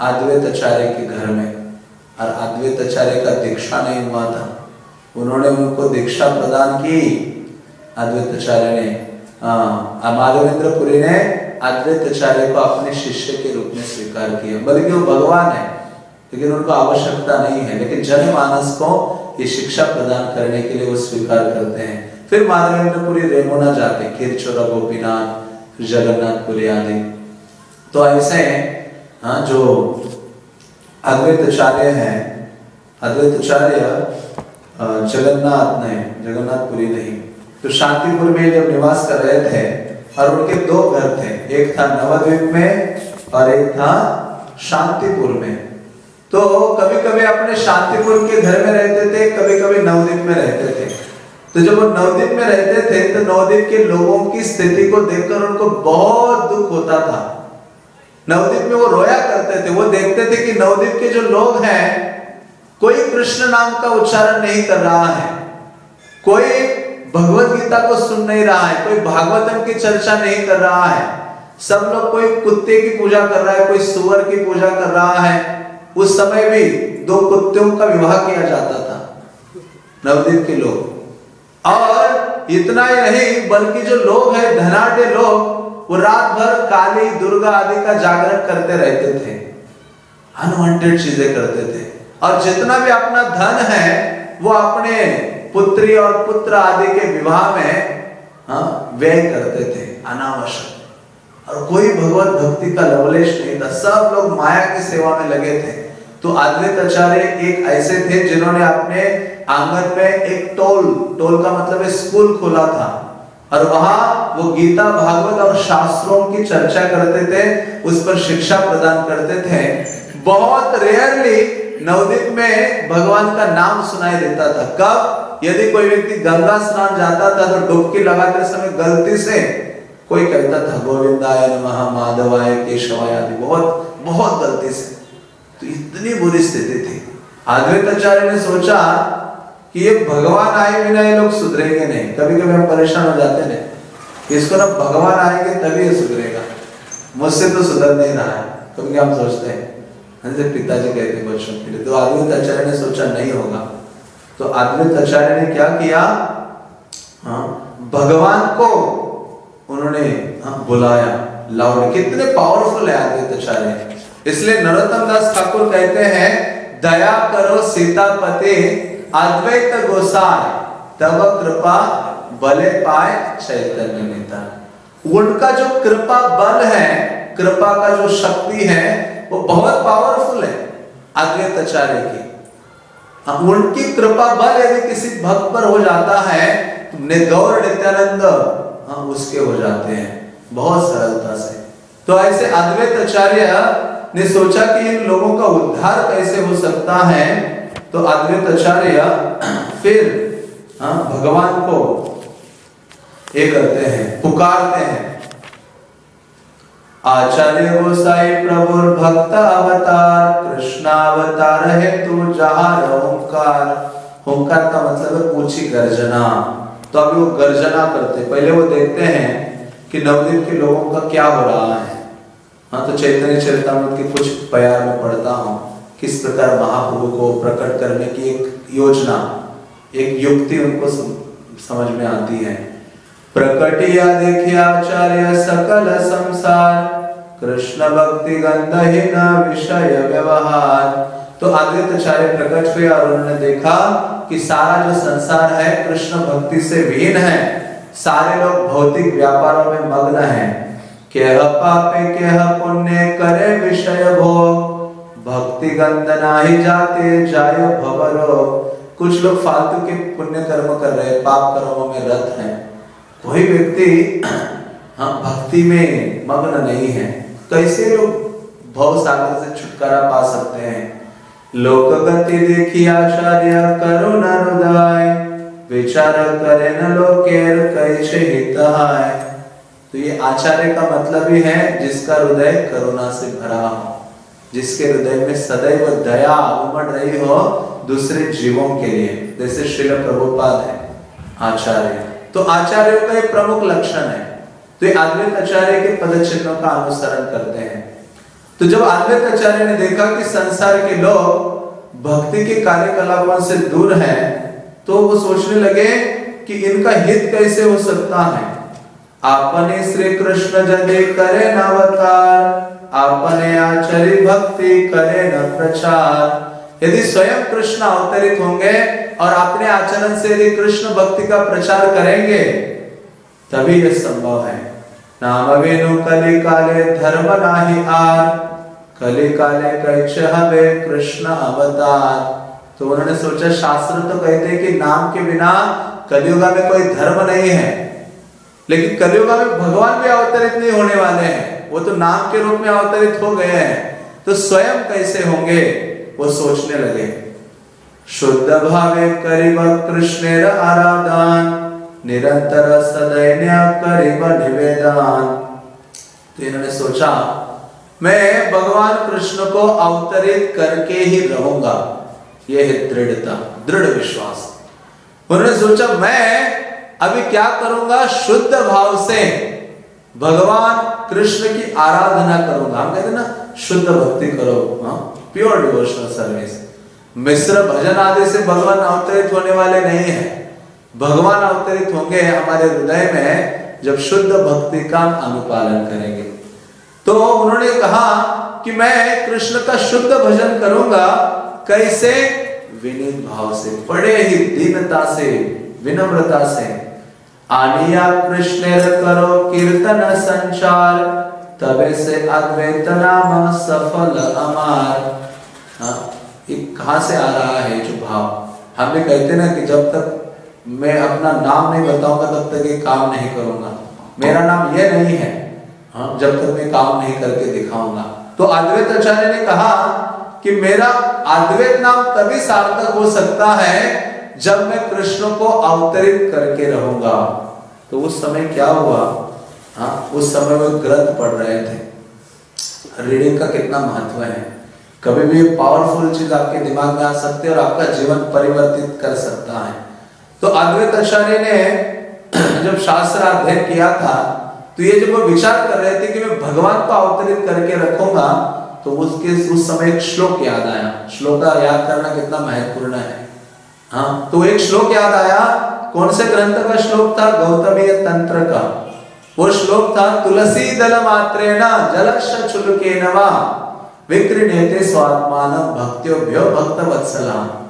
अद्वैत आचार्य के घर में। और अद्वैत आचार्य का दीक्षा नहीं हुआ था। उन्होंने उनको दीक्षा प्रदान की। अद्वैताचार्य ने माधवेंद्र पुरी ने अद्वैताचार्य को अपने शिष्य के रूप में स्वीकार किया। बल्कि वो भगवान है, लेकिन उनको आवश्यकता नहीं है। लेकिन जनमानस को ये शिक्षा प्रदान करने के लिए वो स्वीकार करते हैं। फिर माधवेंद्रपुरी रेमुना जाते खीरचोरा गोपीनाथ जगन्नाथपुरी आदि। तो ऐसे हाँ जो अद्वैत आचार्य हैं अद्वैत आचार्य जगन्नाथ ने जगन्नाथपुरी नहीं। तो शांतिपुर में जब निवास कर रहे थे, और उनके दो घर थे, एक था नवद्वीप में और एक था शांतिपुर में। तो कभी कभी अपने शांतिपुर के घर में रहते थे कभी कभी नवद्वीप में रहते थे। तो जब वो नवद्वीप में रहते थे तो नवद्वीप के लोगों की स्थिति को देखकर उनको बहुत दुख होता था। नवद्वीप में वो रोया करते थे, वो देखते थे कि नवद्वीप के जो लोग हैं कोई कृष्ण नाम का उच्चारण नहीं कर रहा है। कोई भगवत गीता को सुन नहीं रहा है। कोई भागवतम की चर्चा नहीं कर रहा है। सब लोग कोई कुत्ते की पूजा कर रहा है, कोई सुअर की पूजा कर रहा है। उस समय भी दो कुत्तों का विवाह किया जाता था नवद्वीप के लोग। और इतना ही नहीं, बल्कि जो लोग हैं, धनाढ़ लोग, वो रात भर काली, दुर्गा आदि का जागरण करते रहते थे। अनवांटेड चीज़ें करते थे। और जितना भी अपना धन है, वो अपने पुत्री और पुत्र आदि के विवाह में हाँ व्यय करते थे, अनावश्यक। और कोई भगवत भक्ति का लवलेश नहीं था। सब लोग माया की सेवा में लगे थे। तो अद्वैत आचार्य एक ऐसे थे जिन्होंने अपने आँगन में एक टोल टोल का मतलब स्कूल खोला था। और वहाँ वो गीता, भागवत और शास्त्रों की चर्चा करते थे, उस पर शिक्षा प्रदान करते थे। बहुत रेयरली नवदीप में भगवान का नाम सुनाई देता था। कब? यदि कोई व्यक्ति गंगा स्नान जाता था तो डुबकी लगाते समय गलती से कोई कहता था, गोविंदाय नमः माधवाय केशवाय आदि। बहुत बहुत गलती से। तो इतनी बुरी स्थिति थी। आचार्य ने सोचा कि ये भगवान आए बिना ये लोग सुधरेंगे नहीं। कभी कभी हम परेशान हो जाते हैं इसको ना भगवान आएँगे तभी ये सुधरेगा। मुझसे तो सुधर नहीं रहा है कभी हम सोचते हैं जैसे पिताजी कहते हैं बच्चों के लिए तो आधुनिक आचार्य ने सोचा नहीं होगा. तो आधुनिक आचार्य ने क्या किया? हाँ भगवान को उन्होंने हाँ, बुलाया. लाउड कितने पावरफुल है आदित्य आचार्य इसलिए नरोत्तम दास ठाकुर कहते हैं दया करो सीतापति अद्वैत गोसाई तब कृपा बले पाए चैतन्य नेता. उनका जो कृपा बल है कृपा का जो शक्ति है वो बहुत पावरफुल है अद्वैत आचार्य की। उनकी कृपा बल यदि किसी भक्त पर हो जाता है तो गौर नित्यानंद हाँ उसके हो जाते हैं, बहुत सरलता से। तो ऐसे अद्वैत आचार्य ने सोचा कि इन लोगों का उद्धार कैसे हो सकता है तो अद्वैत आचार्य फिर हाँ भगवान को ये करते हैं, पुकारते हैं। आचार्य गोसाई प्रभु भक्त अवतार कृष्णावतार है तू जहार ओंकार। ओंकार का मतलब है ऊँची गर्जना। तो अभी वो गर्जना करते पहले वो देखते हैं कि नवदीप के लोगों का क्या हो रहा है। हाँ तो चैतन्य चरितमृत के कुछ प्यार में पढ़ता हूँ। किस प्रकार महाप्रभु को प्रकट करने की एक योजना, एक युक्ति उनको समझ में आती है। प्रकटिया देखिया आचार्य सकल संसार। कृष्ण भक्ति गंधहीन विषय व्यवहार। तो आदित्य प्रकट हुए और उन्होंने देखा कि सारा जो संसार है, कृष्ण भक्ति से विहीन है। सारे लोग भौतिक व्यापारों में मग्न हैं। केह पापे केह पुण्य, करे विषय भोग। भक्ति गंध ही जाते, जायो भवरो कुछ लोग फालतू के पुण्य कर्म कर रहे पाप कर्मों में रत हैं। कोई व्यक्ति हाँ भक्ति में मग्न नहीं है। कैसे लोग भव सागर से छुटकारा पा सकते हैं। लोक गति देखी आचार्य करुण हृदय विचार करे न लोकेर कैसे हित है तो ये आचार्य का मतलब ही है जिसका हृदय करुणा से भरा हो। जिसके हृदय में सदैव दया उमड़ रही हो दूसरे जीवों के लिए। जैसे श्रील प्रभुपाद है, आचार्य। तो आचार्यों का एक प्रमुख लक्षण है। तो ये अद्वैत आचार्य के पद चिन्हों का अनुसरण करते हैं। तो जब अद्वैत आचार्य ने देखा कि संसार के लोग भक्ति के कार्यकलापों से दूर हैं तो वो सोचने लगे कि इनका हित कैसे हो सकता है। आपने श्री कृष्ण जदे करे नवतार आपने आचरी भक्ति करे न प्रचार। यदि स्वयं कृष्ण अवतरित होंगे और अपने आचरण से यदि कृष्ण भक्ति का प्रचार करेंगे, तभी यह संभव है। नाम वेणु कली काले धर्म नाही आर कली काले कैच कृष्ण अवतार। तो उन्होंने सोचा, शास्त्र तो कहते हैं कि नाम के बिना कलयुगा में कोई धर्म नहीं है। लेकिन कलयुगा में भगवान भी अवतरित नहीं होने वाले हैं। वो तो नाम के रूप में अवतरित हो गए हैं। तो स्वयं कैसे होंगे? वो सोचने लगे, शुद्ध भावे करीब कृष्ण आराधन, निरंतर सदैन्य करीब निवेदन। तो इन्होंने सोचा, मैं भगवान कृष्ण को अवतरित करके ही रहूँगा। यह है दृढ़ता, दृढ़ विश्वास। उन्होंने सोचा, मैं अभी क्या करूँगा? शुद्ध भाव से भगवान कृष्ण की आराधना करूँगा। हम कहते ना, शुद्ध भक्ति करो। प्योर डिवोशनल सर्विस मिश्र भजन आदि से भगवान अवतरित होने वाले नहीं है। भगवान अवतरित होंगे हमारे हृदय में जब शुद्ध भक्ति का अनुपालन करेंगे। तो उन्होंने कहा कि मैं कृष्ण का शुद्ध भजन करूँगा, कैसे? विनीत भाव से बड़े ही, दीनता से, विनम्रता से। आनिया कृष्ण करो कीर्तन संचार तबे से अद्वैत नाम सफल अमार। हाँ, कहा से आ रहा है जो भाव? हम भी कहते ना कि जब तक मैं अपना नाम नहीं बताऊँगा तब तक ये काम नहीं करूँगा। मेरा नाम ये नहीं है हाँ जब तक मैं काम नहीं करके दिखाऊँगा। तो अद्वैत आचार्य ने कहा कि मेरा अद्वैत नाम तभी सार्थक हो सकता है जब मैं कृष्ण को अवतरित करके रहूँगा। तो उस समय क्या हुआ? हाँ उस समय वो ग्रंथ पढ़ रहे थे। रीडिंग का कितना महत्व है? कभी भी पावरफुल चीज़ आपके दिमाग में आ सकती है और आपका जीवन परिवर्तित कर सकता है। तो अद्वैत आचार्य ने जब शास्त्र अध्ययन किया था तो ये जब वो विचार कर रहे थे कि मैं भगवान को अवतरित करके रखूँगा तो उसके, उस समय एक श्लोक याद आया। श्लोक का याद करना कितना महत्वपूर्ण है। हाँ तो एक श्लोक याद आया। कौन से ग्रंथ का श्लोक था? गौतमीय तंत्र का। वो श्लोक था, तुलसी दल मात्रेण जलश चुलके नवा स्वात्मान भक्त्योभ्यो भक्त वत्सला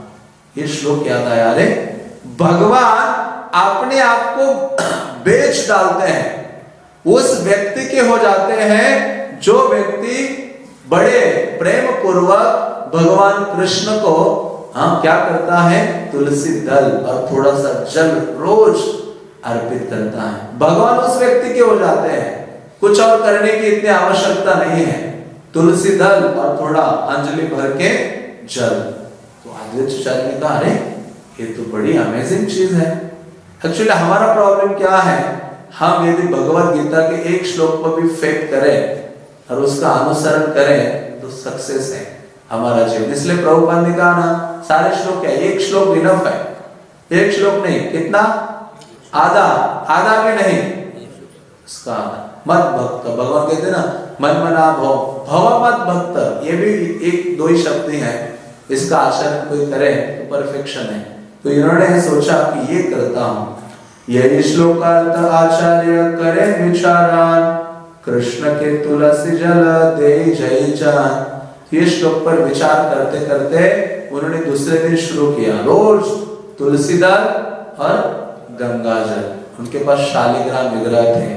ये श्लोक याद आया, अरे, भगवान अपने आप को बेच डालते हैं। उस व्यक्ति के हो जाते हैं जो व्यक्ति बड़े प्रेम पूर्वक भगवान कृष्ण को हाँ क्या करता है? तुलसी दल और थोड़ा सा जल रोज अर्पित करता है। भगवान उस व्यक्ति के हो जाते हैं। कुछ और करने की इतनी आवश्यकता नहीं है। तुलसी दल और थोड़ा अंजलि भर के जल। तो आदित्य ने कहा, अरे, ये तो बड़ी अमेजिंग चीज़ है। एक्चुअली हमारा प्रॉब्लम क्या है? हम यदि भगवत गीता के एक श्लोक पर भी फेक करें और उसका अनुसरण करें तो सक्सेस है हमारा जीवन। इसलिए प्रभुपाद ने कहा ना, सारे श्लोक है एक श्लोक इनफ है। एक श्लोक नहीं, कितना? आधा आधा भी नहीं। इसका मत भक्त, भगवान कहते ना मन मना भव। भव मत भक्त, ये भी एक, दो ही शब्द है इसका आचरण कोई करे तो परफेक्शन है। तो इन्होंने सोचा कि ये करता हूँ। यही श्लोकार्थ आचार्य करे विचारान। कृष्ण के तुलसी जल दे, जय जान। ये श्लोक पर विचार करते करते उन्होंने दूसरे दिन शुरू किया। रोज तुलसी दल और गंगा जल उनके पास शालिग्राम विग्रह थे।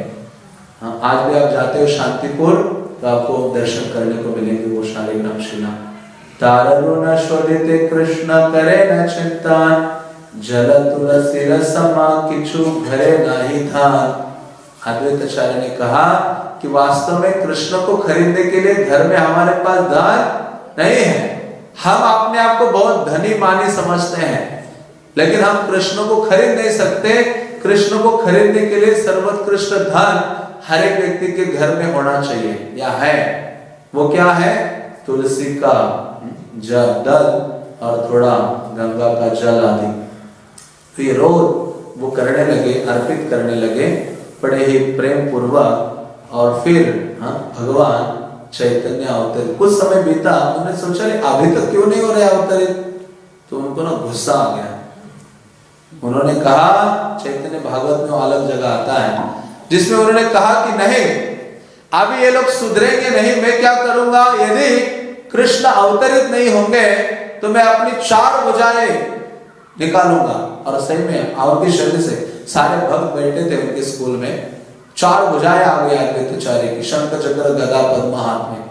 हाँ आज भी आप जाते हो शांतिपुर तो आपको दर्शन करने को मिलेंगे वो शालिग्राम शिला। तारुण शोधिते, कृष्ण करे न चिंतान। जल तुलसी रसमा किचु घरे नहीं था ने कहा कि वास्तव में कृष्ण को खरीदने के लिए घर में हमारे पास धन नहीं है। हम अपने आप को बहुत धनी मानी समझते हैं। लेकिन हम कृष्ण को खरीद नहीं सकते। कृष्ण को खरीदने के लिए सर्वोत्कृष्ट धन हर एक व्यक्ति के घर में होना चाहिए। या है? वो क्या है? तुलसी का जल, दल और थोड़ा गंगा का जल आदि। तो रोज वो करने लगे, अर्पित करने लगे, बड़े ही प्रेम पूर्वक और फिर हाँ भगवान चैतन्य अवतरित। कुछ समय बीता उन्होंने सोचा अभी तक क्यों नहीं हो रहे अवतरित? तो उनको ना गुस्सा आ गया। उन्होंने कहा, चैतन्य भागवत में अलग जगह आता है, जिसमें उन्होंने कहा कि नहीं अभी ये लोग सुधरेंगे नहीं, मैं क्या करूँगा? यदि कृष्ण अवतरित नहीं होंगे तो मैं अपनी चार बुझाएँ निकालूँगा। और सही में उनके शरीर से सारे भक्त बैठे थे उनके स्कूल में चार बुझाएँ आ गए अद्वैताचार्य की शंख चक्र गदा पद्म हाथ में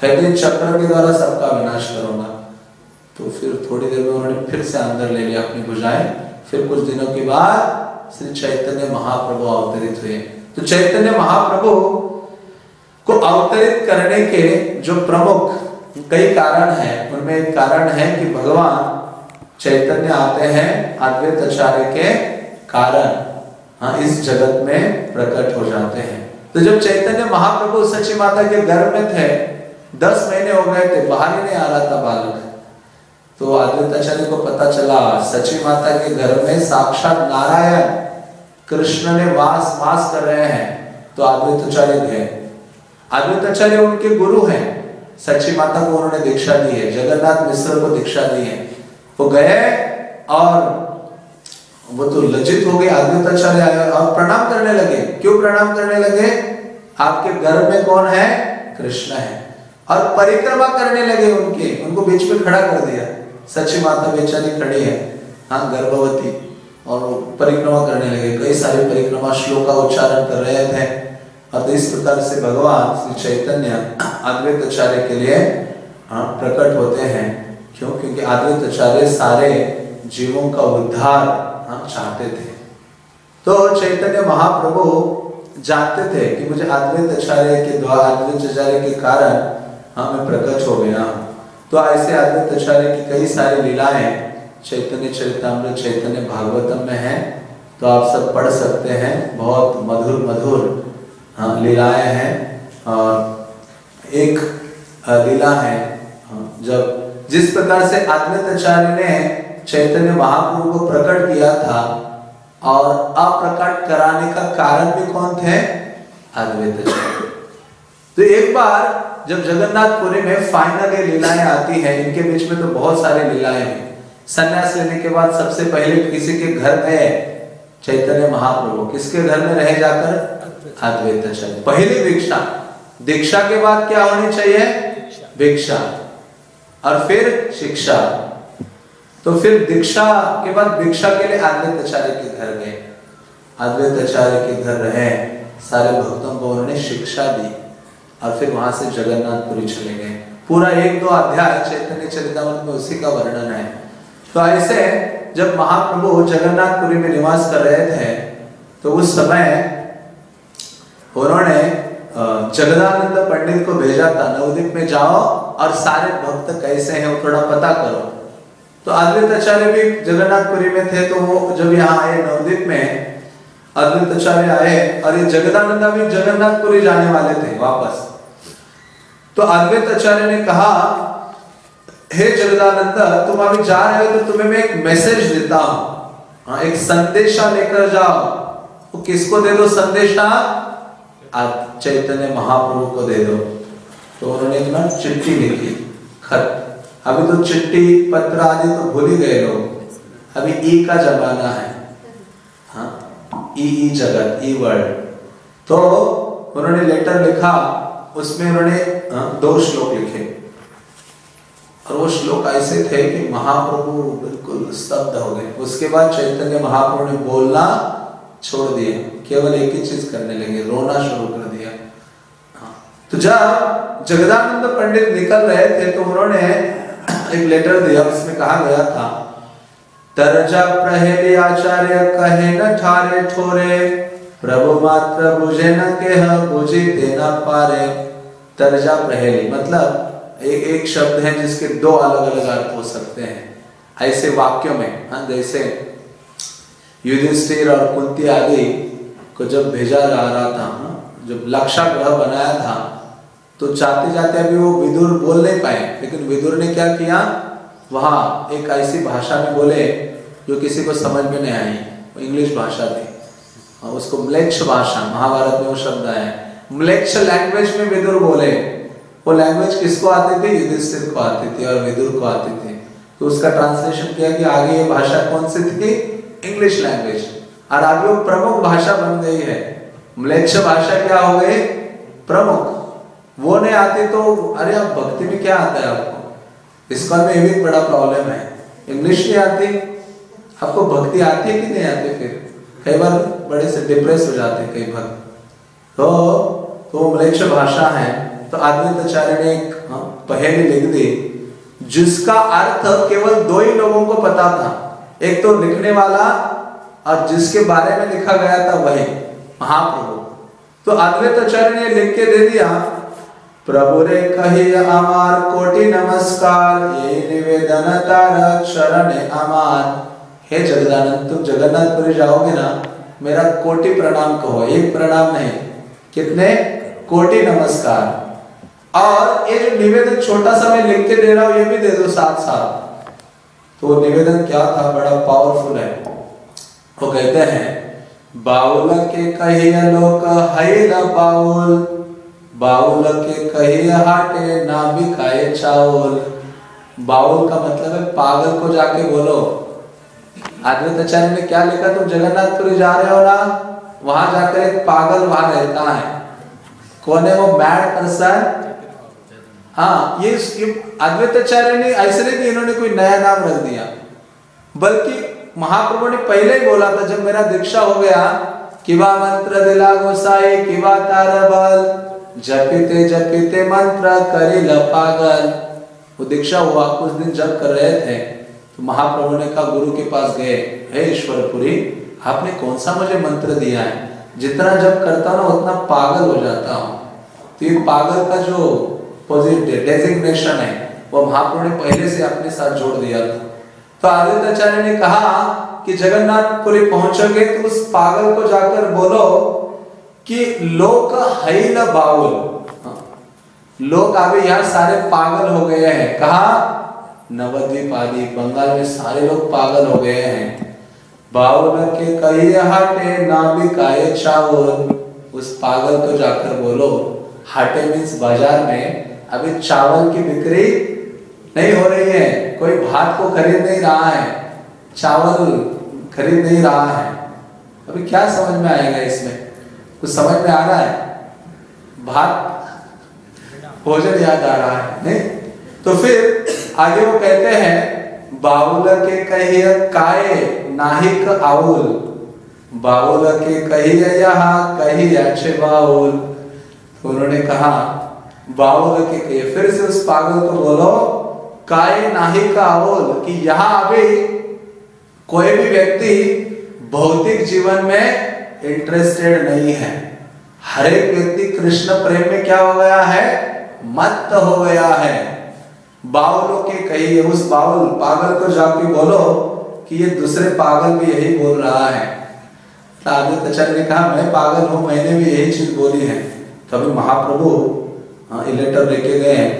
कहते चक्र के द्वारा सबका विनाश करूँगा। तो फिर थोड़ी देर में उन्होंने फिर से अंदर ले लिया अपनी बुझाएँ। फिर कुछ दिनों के बाद श्री चैतन्य महाप्रभु अवतरित हुए। तो चैतन्य महाप्रभु को अवतरित करने के जो प्रमुख कई कारण हैं, उनमें एक कारण है कि भगवान चैतन्य आते हैं अद्वैत आचार्य के कारण। हाँ इस जगत में प्रकट हो जाते हैं। तो जब चैतन्य महाप्रभु सची माता के गर्भ में थे, दस महीने हो गए थे, बाहर ही नहीं आ रहा था बालक। तो अद्वैत आचार्य को पता चला, सची माता के घर में साक्षात नारायण कृष्ण ने वास वास कर रहे हैं तो अद्वैत आचार्य गए उनके गुरु हैं। सची माता को उन्होंने दीक्षा दी है, जगन्नाथ मिश्र को दीक्षा दी है। वो गए और वो तो लज्जित हो गए अद्वैत आचार्य आए और प्रणाम करने लगे। क्यों प्रणाम करने लगे? आपके घर में कौन है? कृष्ण है। और परिक्रमा करने लगे उनके, उनको बीच में खड़ा कर दिया। सच्ची माता बेचारी खड़ी है. हाँ गर्भवती. और परिक्रमा करने लगे. कई सारे परिक्रमा श्लोक का उच्चारण कर रहे थे और इस प्रकार से भगवान श्री चैतन्य अद्वैत आचार्य के लिए प्रकट होते हैं. क्यों? क्योंकि अद्वैत आचार्य सारे जीवों का उद्धार चाहते थे. तो चैतन्य महाप्रभु जानते थे कि मुझे अद्वैत आचार्य के द्वारा अद्वैत आचार्य के कारण हाँ मैं प्रकट हो गया हूँ. तो ऐसे अद्वैत आचार्य की कई सारी लीलाएँ चैतन्य चरितमृत चैतन्य भागवतम में है। तो आप सब पढ़ सकते हैं। बहुत मधुर मधुर हाँ लीलाएँ हैं। और एक लीला है हाँ, जब जिस प्रकार से अद्वैत आचार्य ने चैतन्य महाप्रभु को प्रकट किया था और अप्रकट कराने का कारण भी कौन थे? अद्वैत आचार्य तो एक बार जब जगन्नाथपुरी में फाइनल लीलाएँ आती है, इनके बीच में तो बहुत सारी लीलाएँ हैं। संन्यास लेने के बाद सबसे पहले किसी के घर गए चैतन्य महाप्रभु, किसके घर में रह जाकर? अद्वैत आचार्य पहली भिक्षा। दीक्षा के बाद क्या होनी चाहिए? भिक्षा। और फिर शिक्षा। तो फिर दीक्षा के बाद भिक्षा के लिए अद्वैत आचार्य के घर गए। अद्वैत आचार्य के घर रहे। सारे भक्तों को उन्होंने शिक्षा दी। और फिर वहाँ से जगन्नाथपुरी चले गए। पूरा एक दो अध्याय चैतन्य चरितमृत में उसी का वर्णन है। तो ऐसे जब महाप्रभु जगन्नाथपुरी में निवास कर रहे थे तो उस समय उन्होंने जगदानंद पंडित को भेजा था, नवदीप में जाओ और सारे भक्त कैसे हैं वो थोड़ा पता करो। तो अद्वैत आचार्य भी जगन्नाथपुरी में थे तो वो जब यहाँ आए नवदीप में अद्वैत आचार्य आए और ये जगदानंदा भी जगन्नाथपुरी जाने वाले थे वापस। तो अद्वैत आचार्य ने कहा हे जगदानंद तुम अभी जा रहे हो तो तुम्हें मैं एक मैसेज देता हूँ। हाँ, एक संदेशा लेकर जाओ। वो किसको दे दो संदेशा? आप चैतन्य महाप्रभु को दे दो। तो उन्होंने ना चिट्ठी लिखी। खत। अभी तो चिट्ठी पत्र आदि तो भूल ही गए लोग। अभी ई का जमाना है। हाँ ई ई जगत ई वर्ल्ड। तो उन्होंने लेटर लिखा। उसमें उन्होंने दो श्लोक लिखे। और वो श्लोक ऐसे थे कि महाप्रभु बिल्कुल स्तब्ध हो गए। उसके बाद चैतन्य महाप्रभु ने बोलना छोड़ दिए केवल एक ही चीज़ करने लगे, रोना शुरू कर दिया। हाँ। तो जब जगदानंद पंडित निकल रहे थे तो उन्होंने एक लेटर दिया, उसमें कहा गया था तरजा प्रहेली आचार्य कहे न ठारे ठोरे प्रभु मात्र बुझे न केह बुझी देना पारे। तरजा प्रहेली मतलब एक एक शब्द है जिसके दो अलग अलग अर्थ हो सकते हैं। ऐसे वाक्यों में हाँ जैसे युधिष्ठिर और कुंती आदि को जब भेजा जा रहा था हाँ, जब लक्षा ग्रह बनाया था तो जाते जाते अभी वो विदुर बोल नहीं पाए। लेकिन विदुर ने क्या किया? वहाँ एक ऐसी भाषा में बोले जो किसी को समझ में नहीं आई। इंग्लिश भाषा थी। उसको म्लेच्छ भाषा, महाभारत में वो शब्द है। म्लेच्छ लैंग्वेज में विदुर बोले। वो लैंग्वेज किसको आती थी? युधिष्ठिर को आती थी और विदुर को आती थी। तो उसका ट्रांसलेशन किया कि आगे ये भाषा कौन सी थी? इंग्लिश लैंग्वेज और आगे वो प्रमुख भाषा बन गई है। म्लेच्छ भाषा क्या हो गई? प्रमुख। वो नहीं आती तो अरे आप भक्ति में क्या आता है आपको? इसका में भी बड़ा प्रॉब्लम है। इंग्लिश नहीं आती। आपको भक्ति आती है कि नहीं आती फिर? कई बार बड़े से डिप्रेस हो जाते हैं कई भक्त। तो तो म्लेच्छ भाषा है तो आद्वैत आचार्य ने एक हाँ, पहेली लिख दी जिसका अर्थ केवल दो ही लोगों को पता था। एक तो लिखने वाला और जिसके बारे में लिखा गया था वही महाप्रभु। तो अद्वैत आचार्य ने लिख के दे दिया प्रभु रे कही अमार कोटि नमस्कार ये निवेदन तार शरण अमार। हे जगदानंद तुम जगन्नाथपुरी जाओगे ना मेरा कोटि प्रणाम कहो, एक प्रणाम नहीं, कितने? कोटि नमस्कार। और ये जो निवेदन छोटा सा मैं लिख के दे रहा हूँ, ये भी दे दो साथ साथ। तो निवेदन क्या था? बड़ा पावरफुल है। वो कहते हैं, बाउल के कहिया लोक हैल बाउल बाउल के कहिया हाटे ना बिकाए चावल बाउल का मतलब है पागल को जाके बोलो आद्वैत आचार्य ने क्या लिखा तुम जगन्नाथपुरी जा रहे हो ना? वहाँ जाकर एक पागल वहाँ रहता है। कौन है वो? मैड पर्सन हाँ ये ये अद्वैत आचार्य ने ऐसे नहीं इन्होंने कोई नया नाम रख दिया। बल्कि महाप्रभु ने पहले ही बोला था, जब मेरा दीक्षा हो गया, किवा मंत्र दिला गोसाई, किवा तार बल, जपिते जपिते मंत्र करी पागल। वो दीक्षा हुआ, कुछ दिन जब कर रहे थे। तो महाप्रभु ने कहा, गुरु के पास गए। हे ईश्वरपुरी, आपने कौन सा मुझे मंत्र दिया है? जितना जब करता ना, उतना पागल हो जाता हूँ। तो ये पागल का जो पॉजिटिव डेजिग्नेशन है, वो महाप्रभु ने पहले से अपने साथ जोड़ दिया था। तो आदित्य आचार्य ने कहा कि जगन्नाथपुरी पहुंचोगे तो उस पागल को जाकर बोलो कि लोक हैल बाउल। हाँ। लोग अभी यहाँ सारे पागल हो गए हैं। कहा नवद्वीप आदि, बंगाल में सारे लोग पागल हो गए हैं। बाउल के कई हाटे नाभिक आए चावल? उस पागल को जाकर बोलो, हाटे मीन्स बाज़ार में अभी चावल की बिक्री नहीं हो रही है। कोई भात को खरीद नहीं रहा है। चावल खरीद नहीं रहा है। अभी क्या समझ में आएगा इसमें? कुछ समझ में आ रहा है? भात, भोजन याद आ रहा है, नहीं? तो फिर आगे वो कहते हैं, बाउल के कहिए काये नाहिक आउल। बाउल के कहिए यहाँ कही अच्छे बाउल। तो उन्होंने कहा, बाउल के कहिए फिर से उस पागल को बोलो, काय नाहिक आउल कि यहाँ अभी कोई भी व्यक्ति भौतिक जीवन में इंटरेस्टेड नहीं है। हर एक व्यक्ति कृष्ण प्रेम में क्या हो गया है? मत हो गया है। बाउलों के कहिए उस बावल पागल को जाके बोलो कि ये दूसरे पागल भी यही बोल रहा है। तो आदित्य आचार्य ने कहा मैं पागल हूँ मैंने भी यही चीज़ बोली है। तो अभी महाप्रभु हाँ, लेटर लेके गए हैं।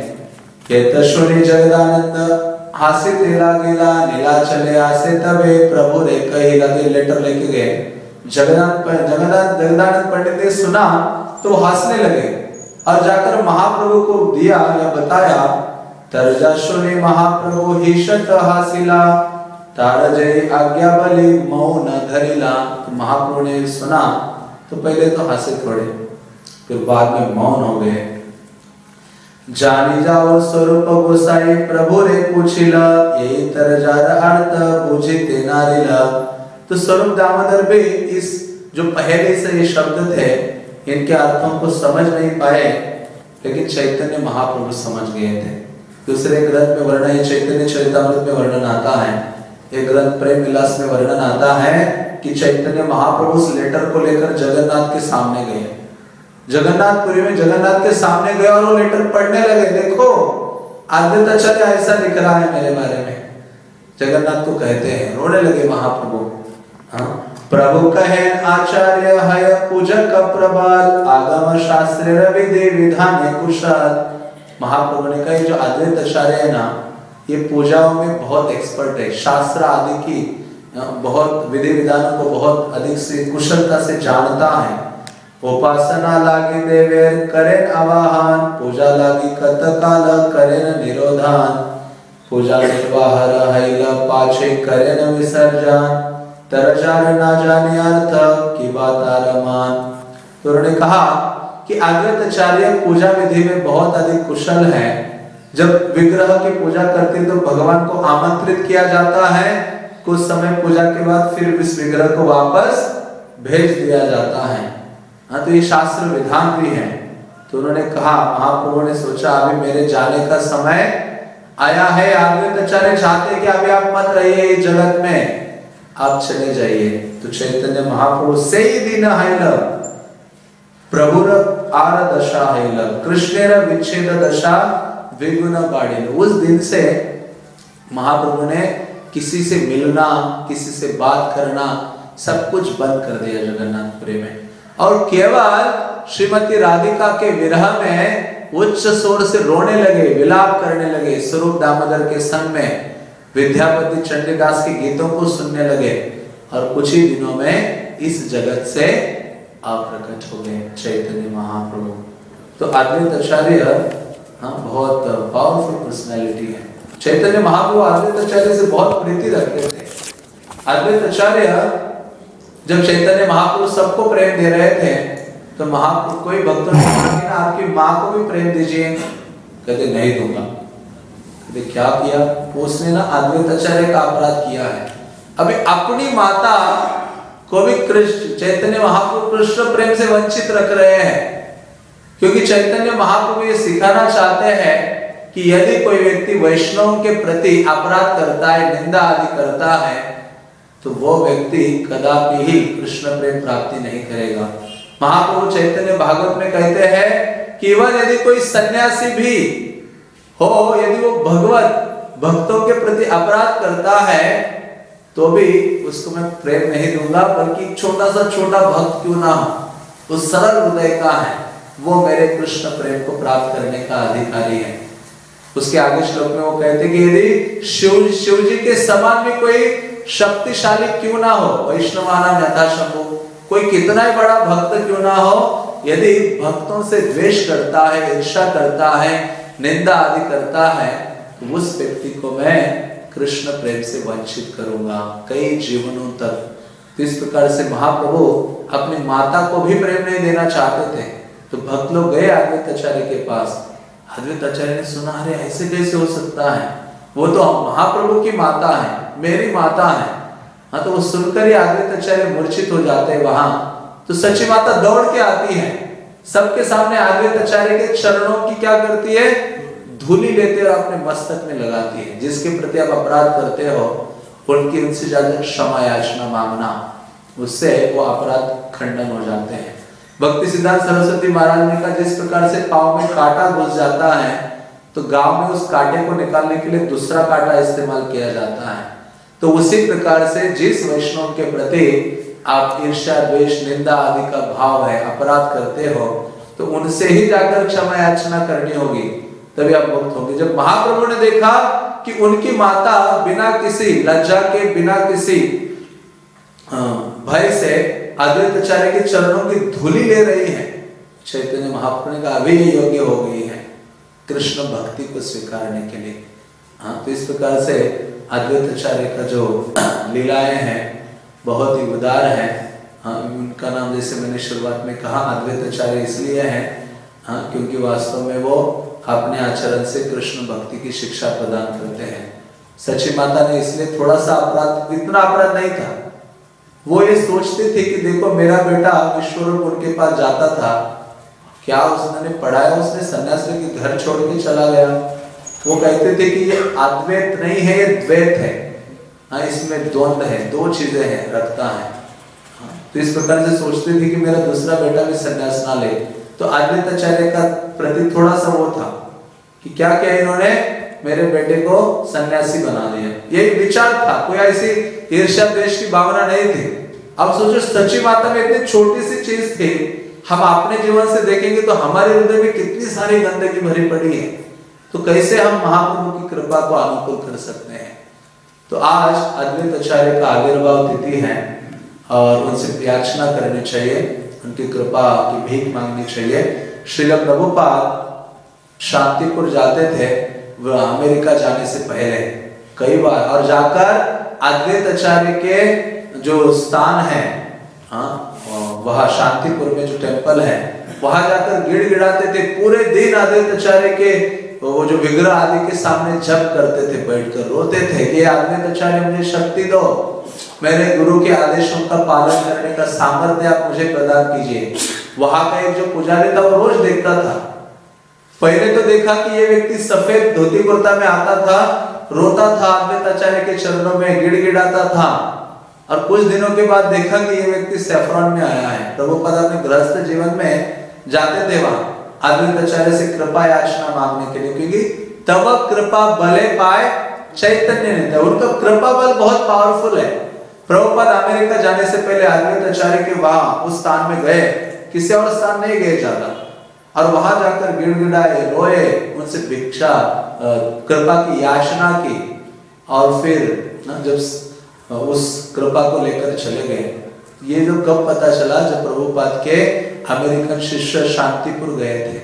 जगदानंद हासे तेला गेला नीला चले आसे तबे प्रभु कही लगे लेटर लेके गए। जगन्नाथ जगन्नाथ जगदानंद पंडित ने सुना तो हंसने लगे और जाकर महाप्रभु को दिया या बताया तरजशुनि महाप्रभु हिशत हासिला। तार जय आज्ञा बलि मौन धरिला। तो महाप्रभु ने सुना तो पहले तो हंसे थोड़े, फिर बाद में मौन हो गए। जानी जाओ स्वरूप गोसाई, प्रभु रे पूछिला यही तरजार अर्थ पूछे ते नारिला। तो स्वरूप दामोदर भी इस, जो पहले से ये शब्द थे, इनके अर्थों को समझ नहीं पाए, लेकिन चैतन्य महाप्रभु समझ गए थे। दूसरे ग्रंथ में वर्णन, ये चैतन्य चरितमृत में वर्णन आता है। एक ग्रंथ प्रेम विलास में वर्णन आता है कि चैतन्य महाप्रभु उस लेटर को लेकर जगन्नाथ के सामने गए। जगन्नाथपुरी में जगन्नाथ के सामने गए और वो लेटर पढ़ने लगे, देखो आद्यताचार्य ऐसा लिख रहा है मेरे बारे में। जगन्नाथ को कहते हैं, रोने लगे महाप्रभु। हाँ? प्रभु कहे, आचार्य है पूजक प्रबल, आगम शास्त्र विधि विधान कुशल। महाप्रभु ने कहा जो अद्वैत आचार्य है ना, ये पूजाओं में बहुत एक्सपर्ट है। शास्त्र आदि की बहुत विधि विधानों को बहुत अधिक से कुशलता से जानता है। उपासना लागी देवेर करेन आवाहन। पूजा लागी कतकाल करेन निरोधान। पूजा निर्वाह रहैल, पाछे करेन विसर्जन। तरजार ना जाने अर्थ, की बात आरमान। तो उन्होंने कहा कि आचार्य पूजा विधि में बहुत अधिक कुशल है। जब विग्रह की पूजा करते तो भगवान को आमंत्रित किया जाता है। कुछ समय पूजा के बाद फिर इस विग्रह को वापस भेज दिया जाता है। हाँ तो ये शास्त्र विधान भी है। तो उन्होंने कहा महाप्रभु ने सोचा, अभी मेरे जाने का समय आया है। आचार्य चाहते कि अभी आप मत रहिए इस जगत में। आप चले जाइए। तो चैतन्य महाप्रभु से ही दिन है प्रभु आर दशा है कृष्ण विच्छेद दशा विगुण बाड़ी उस दिन से महाप्रभु ने किसी से मिलना, किसी से बात करना, सब कुछ बंद कर दिया जगन्नाथपुरी में। और केवल श्रीमती राधिका के विरह में उच्च स्वर से रोने लगे, विलाप करने लगे, स्वरूप दामोदर के संग में विद्यापति चंडीदास के गीतों को सुनने लगे। और कुछ ही दिनों में इस जगत से अप्रकट हो गए चैतन्य महाप्रभु। तो अद्वैत आचार्य हाँ बहुत पावरफुल पर्सनैलिटी है। चैतन्य महाप्रभु अद्वैत आचार्य से बहुत प्रीति रखते थे। अद्वैत आचार्य जब चैतन्य महाप्रभु सबको प्रेम दे रहे थे तो महाप्रभु कोई भक्त आपकी माँ को भी प्रेम दीजिए। कहते, नहीं दूँगा। कहते, क्या किया? उसने ना अद्वैत आचार्य का अपराध किया है। अभी अपनी माता को भी कृष्ण, चैतन्य महाप्रभु कृष्ण प्रेम से वंचित रख रहे हैं। क्योंकि चैतन्य महाप्रभु ये सिखाना चाहते हैं कि यदि कोई व्यक्ति वैष्णव के प्रति अपराध करता है, निंदा आदि करता है तो वो व्यक्ति कदापि ही कृष्ण प्रेम प्राप्ति नहीं करेगा। महाप्रभु चैतन्य भागवत में कहते हैं कि इवन यदि कोई सन्यासी भी हो, यदि वो भगवत, भक्तों के प्रति अपराध करता है तो भी उसको मैं प्रेम नहीं दूँगा, बल्कि छोटा सा छोटा भक्त क्यों ना हो? उस सरल हृदय का है, वो मेरे कृष्ण प्रेम को प्राप्त करने का अधिकारी है। उसके आगे श्लोक में वो कहते कि यदि शिव शिव जी के समान भी कोई शक्तिशाली क्यों ना हो? वैष्णवाना यथा शंभु। कोई कितना ही बड़ा भक्त क्यों ना हो? यदि भक्तों से द्वेष करता है ईर्षा करता है, निंदा आदि करता है तो उस व्यक्ति को मैं कृष्ण प्रेम से वंचित करूँगा, कई जीवनों तक। तो इस प्रकार से महाप्रभु अपनी माता को भी प्रेम नहीं देना चाहते थे। तो भक्त लोग गए अद्वैत आचार्य के पास। अद्वैत आचार्य ने सुना, अरे, ऐसे कैसे हो सकता है? वो तो महाप्रभु की माता है, मेरी माता है। हाँ तो वो सुनकर ही अद्वैत आचार्य मूर्छित हो जाते हैं वहाँ। तो सची माता दौड़ के आती है। सबके सामने अद्वैत आचार्य के चरणों की क्या करती है? धूली लेते और अपने मस्तक में लगाती है। जिसके प्रति आप अपराध करते हो, उनकी उनसे ज़्यादा क्षमा याचना मांगना, उससे वो अपराध खंडन हो जाते हैं। भक्ति सिद्धांत सरस्वती महाराज ने कहा, जिस प्रकार से पाव में कांटा घुस जाता है तो गाँव में उस कांटे को निकालने के लिए दूसरा कांटा इस्तेमाल किया जाता है। तो उसी प्रकार से जिस वैष्णव के प्रति आप ईर्ष्या, द्वेष, निंदा आदि का भाव है, अपराध करते हो तो उनसे ही जाकर क्षमा याचना करनी होगी। तभी आप मुक्त होंगे। जब महाप्रभु ने देखा कि उनकी माता बिना किसी लज्जा के, बिना किसी भय से अद्वैत आचार्य के चरणों की धूली ले रही है, चैतन्य महाप्रभु कहा, अभी योग्य हो गई है कृष्ण भक्ति को स्वीकारने के लिए। हाँ तो इस प्रकार से अद्वैत आचार्य का जो लीलाएँ हैं, बहुत ही उदार है। हाँ उनका नाम जैसे मैंने शुरुआत में कहा अद्वैत आचार्य इसलिए है हाँ क्योंकि वास्तव में वो अपने आचरण से कृष्ण भक्ति की शिक्षा प्रदान करते हैं। सची माता ने इसलिए थोड़ा सा अपराध इतना अपराध नहीं था। वो ये सोचते थे कि देखो मेरा बेटा विश्वरूप उनके पास जाता था। क्या उसने पढ़ाया? उसने सन्यास के घर छोड़ के चला गया। वो कहते थे कि ये अद्वैत नहीं है ये द्वैत है। हाँ इसमें द्वंद है दो चीज़ें हैं रखता है। हाँ, तो इस प्रकार से सोचते थे कि मेरा दूसरा बेटा भी सन्यास ना ले। तो अद्वैत आचार्य का प्रति थोड़ा सा वो था कि क्या क्या इन्होंने? मेरे बेटे को सन्यासी बना दिया। यही विचार था, कोई ऐसी ईर्ष्या द्वेष की भावना नहीं थी। अब सोचो, सच्ची माता में इतनी छोटी सी चीज़ थी, हम अपने जीवन से देखेंगे तो हमारे हृदय में कितनी सारी गंदगी भरी पड़ी है। तो कैसे हम महाप्रभु की कृपा को अनुकूल कर सकते हैं? तो आज अद्वैत आचार्य का आविर्भाव तिथि है और उनसे प्रार्थना करनी चाहिए। उनकी कृपा की भीख मांगनी चाहिए। श्रील प्रभुपाद शांतिपुर जाते थे। वह अमेरिका जाने से पहले कई बार, और जाकर अद्वैत आचार्य के जो स्थान है हाँ वह शांतिपुर में जो टेंपल है, वहाँ जाकर गिड़ गिड़ाते थे। पूरे दिन अद्वैत आचार्य के वो जो विग्रह आदि के सामने जप करते थे, बैठकर रोते थे। ये अद्वैत आचार्य मुझे शक्ति दो। मेरे गुरु के आदेशों का पालन करने का सामर्थ्य आप मुझे प्रदान कीजिए। वहाँ का एक जो पुजारी था, वो रोज देखता था। पहले तो देखा कि ये व्यक्ति सफ़ेद धोती कुर्ता में आता था, रोता था अद्वैत आचार्य के चरणों में, गिड़गिड़ाता था। और कुछ दिनों के बाद देखा कि ये व्यक्ति सेफ्रॉन में आया है। प्रभुपद अपने गृहस्थ जीवन में जाते थे वहाँ अद्वैत आचार्य से कृपा याचना मांगने के लिए, क्योंकि तब कृपा बले पाए चैतन्य ने उनका कृपा बल बहुत पावरफुल है। प्रभुपद, अमेरिका जाने से पहले अद्वैत आचार्य के वहाँ, उस स्थान में गए, किसी और स्थान नहीं गए ज़्यादा। और वहाँ जाकर गिड़गिड़ाए, रोए, उनसे भिक्षा कृपा की याचना की। और फिर, ना, जब उस कृपा को लेकर चले गए। ये जो कब पता चला, जब प्रभुपाद के अमेरिकन शिष्य शांतिपुर गए थे।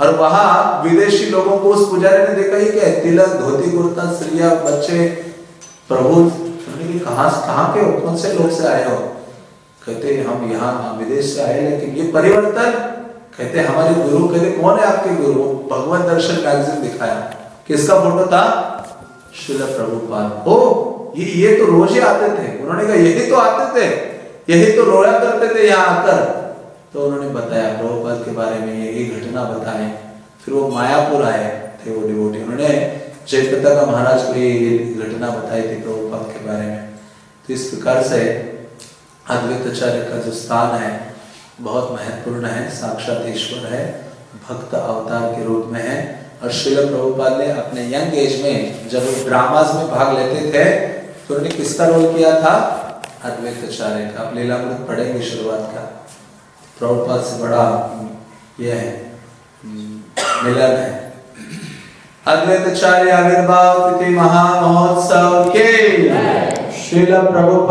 और वहाँ विदेशी लोगों को उस पुजारी ने देखा ही क्या तिलक, धोती कुर्ता, स्त्रिया, बच्चे प्रभु कहा कहाँ के कौन से लोग से आए हो? कहते, हम यहाँ विदेश से आए लेकिन ये परिवर्तन कहते, हमारे गुरु, कहते, कौन है आपके गुरु? भगवत दर्शन मैगजीन दिखाया। किसका फ़ोटो था? शिल प्रभुपाद। ओ ये ये तो रोज ही आते थे। उन्होंने कहा, यही तो आते थे। यही तो रोया करते थे यहाँ आकर। तो उन्होंने बताया, प्रभुपाद के बारे में यही घटना बताए फिर वो मायापुर आए, थे वो डिवोटी। उन्होंने जयप्रता का महाराज को ये घटना बताई थी प्रभुपाद के बारे में। इस प्रकार से अद्वैताचार्य का जो स्थान है, बहुत महत्वपूर्ण है, साक्षात ईश्वर है, भक्त अवतार के रूप में है। और श्रील प्रभुपाद ने अपने यंग एज में जब वो ड्रामास में भाग लेते थे तो उन्होंने किसका रोल किया था? अद्वैताचार्य का। आप लीलामृत पढ़ेंगे शुरुआत का। प्रभुपाद से बड़ा यह है मिलन है। अद्वैताचार्य आविर्भाव महामहोत्सव के श्रील प्रभुपाद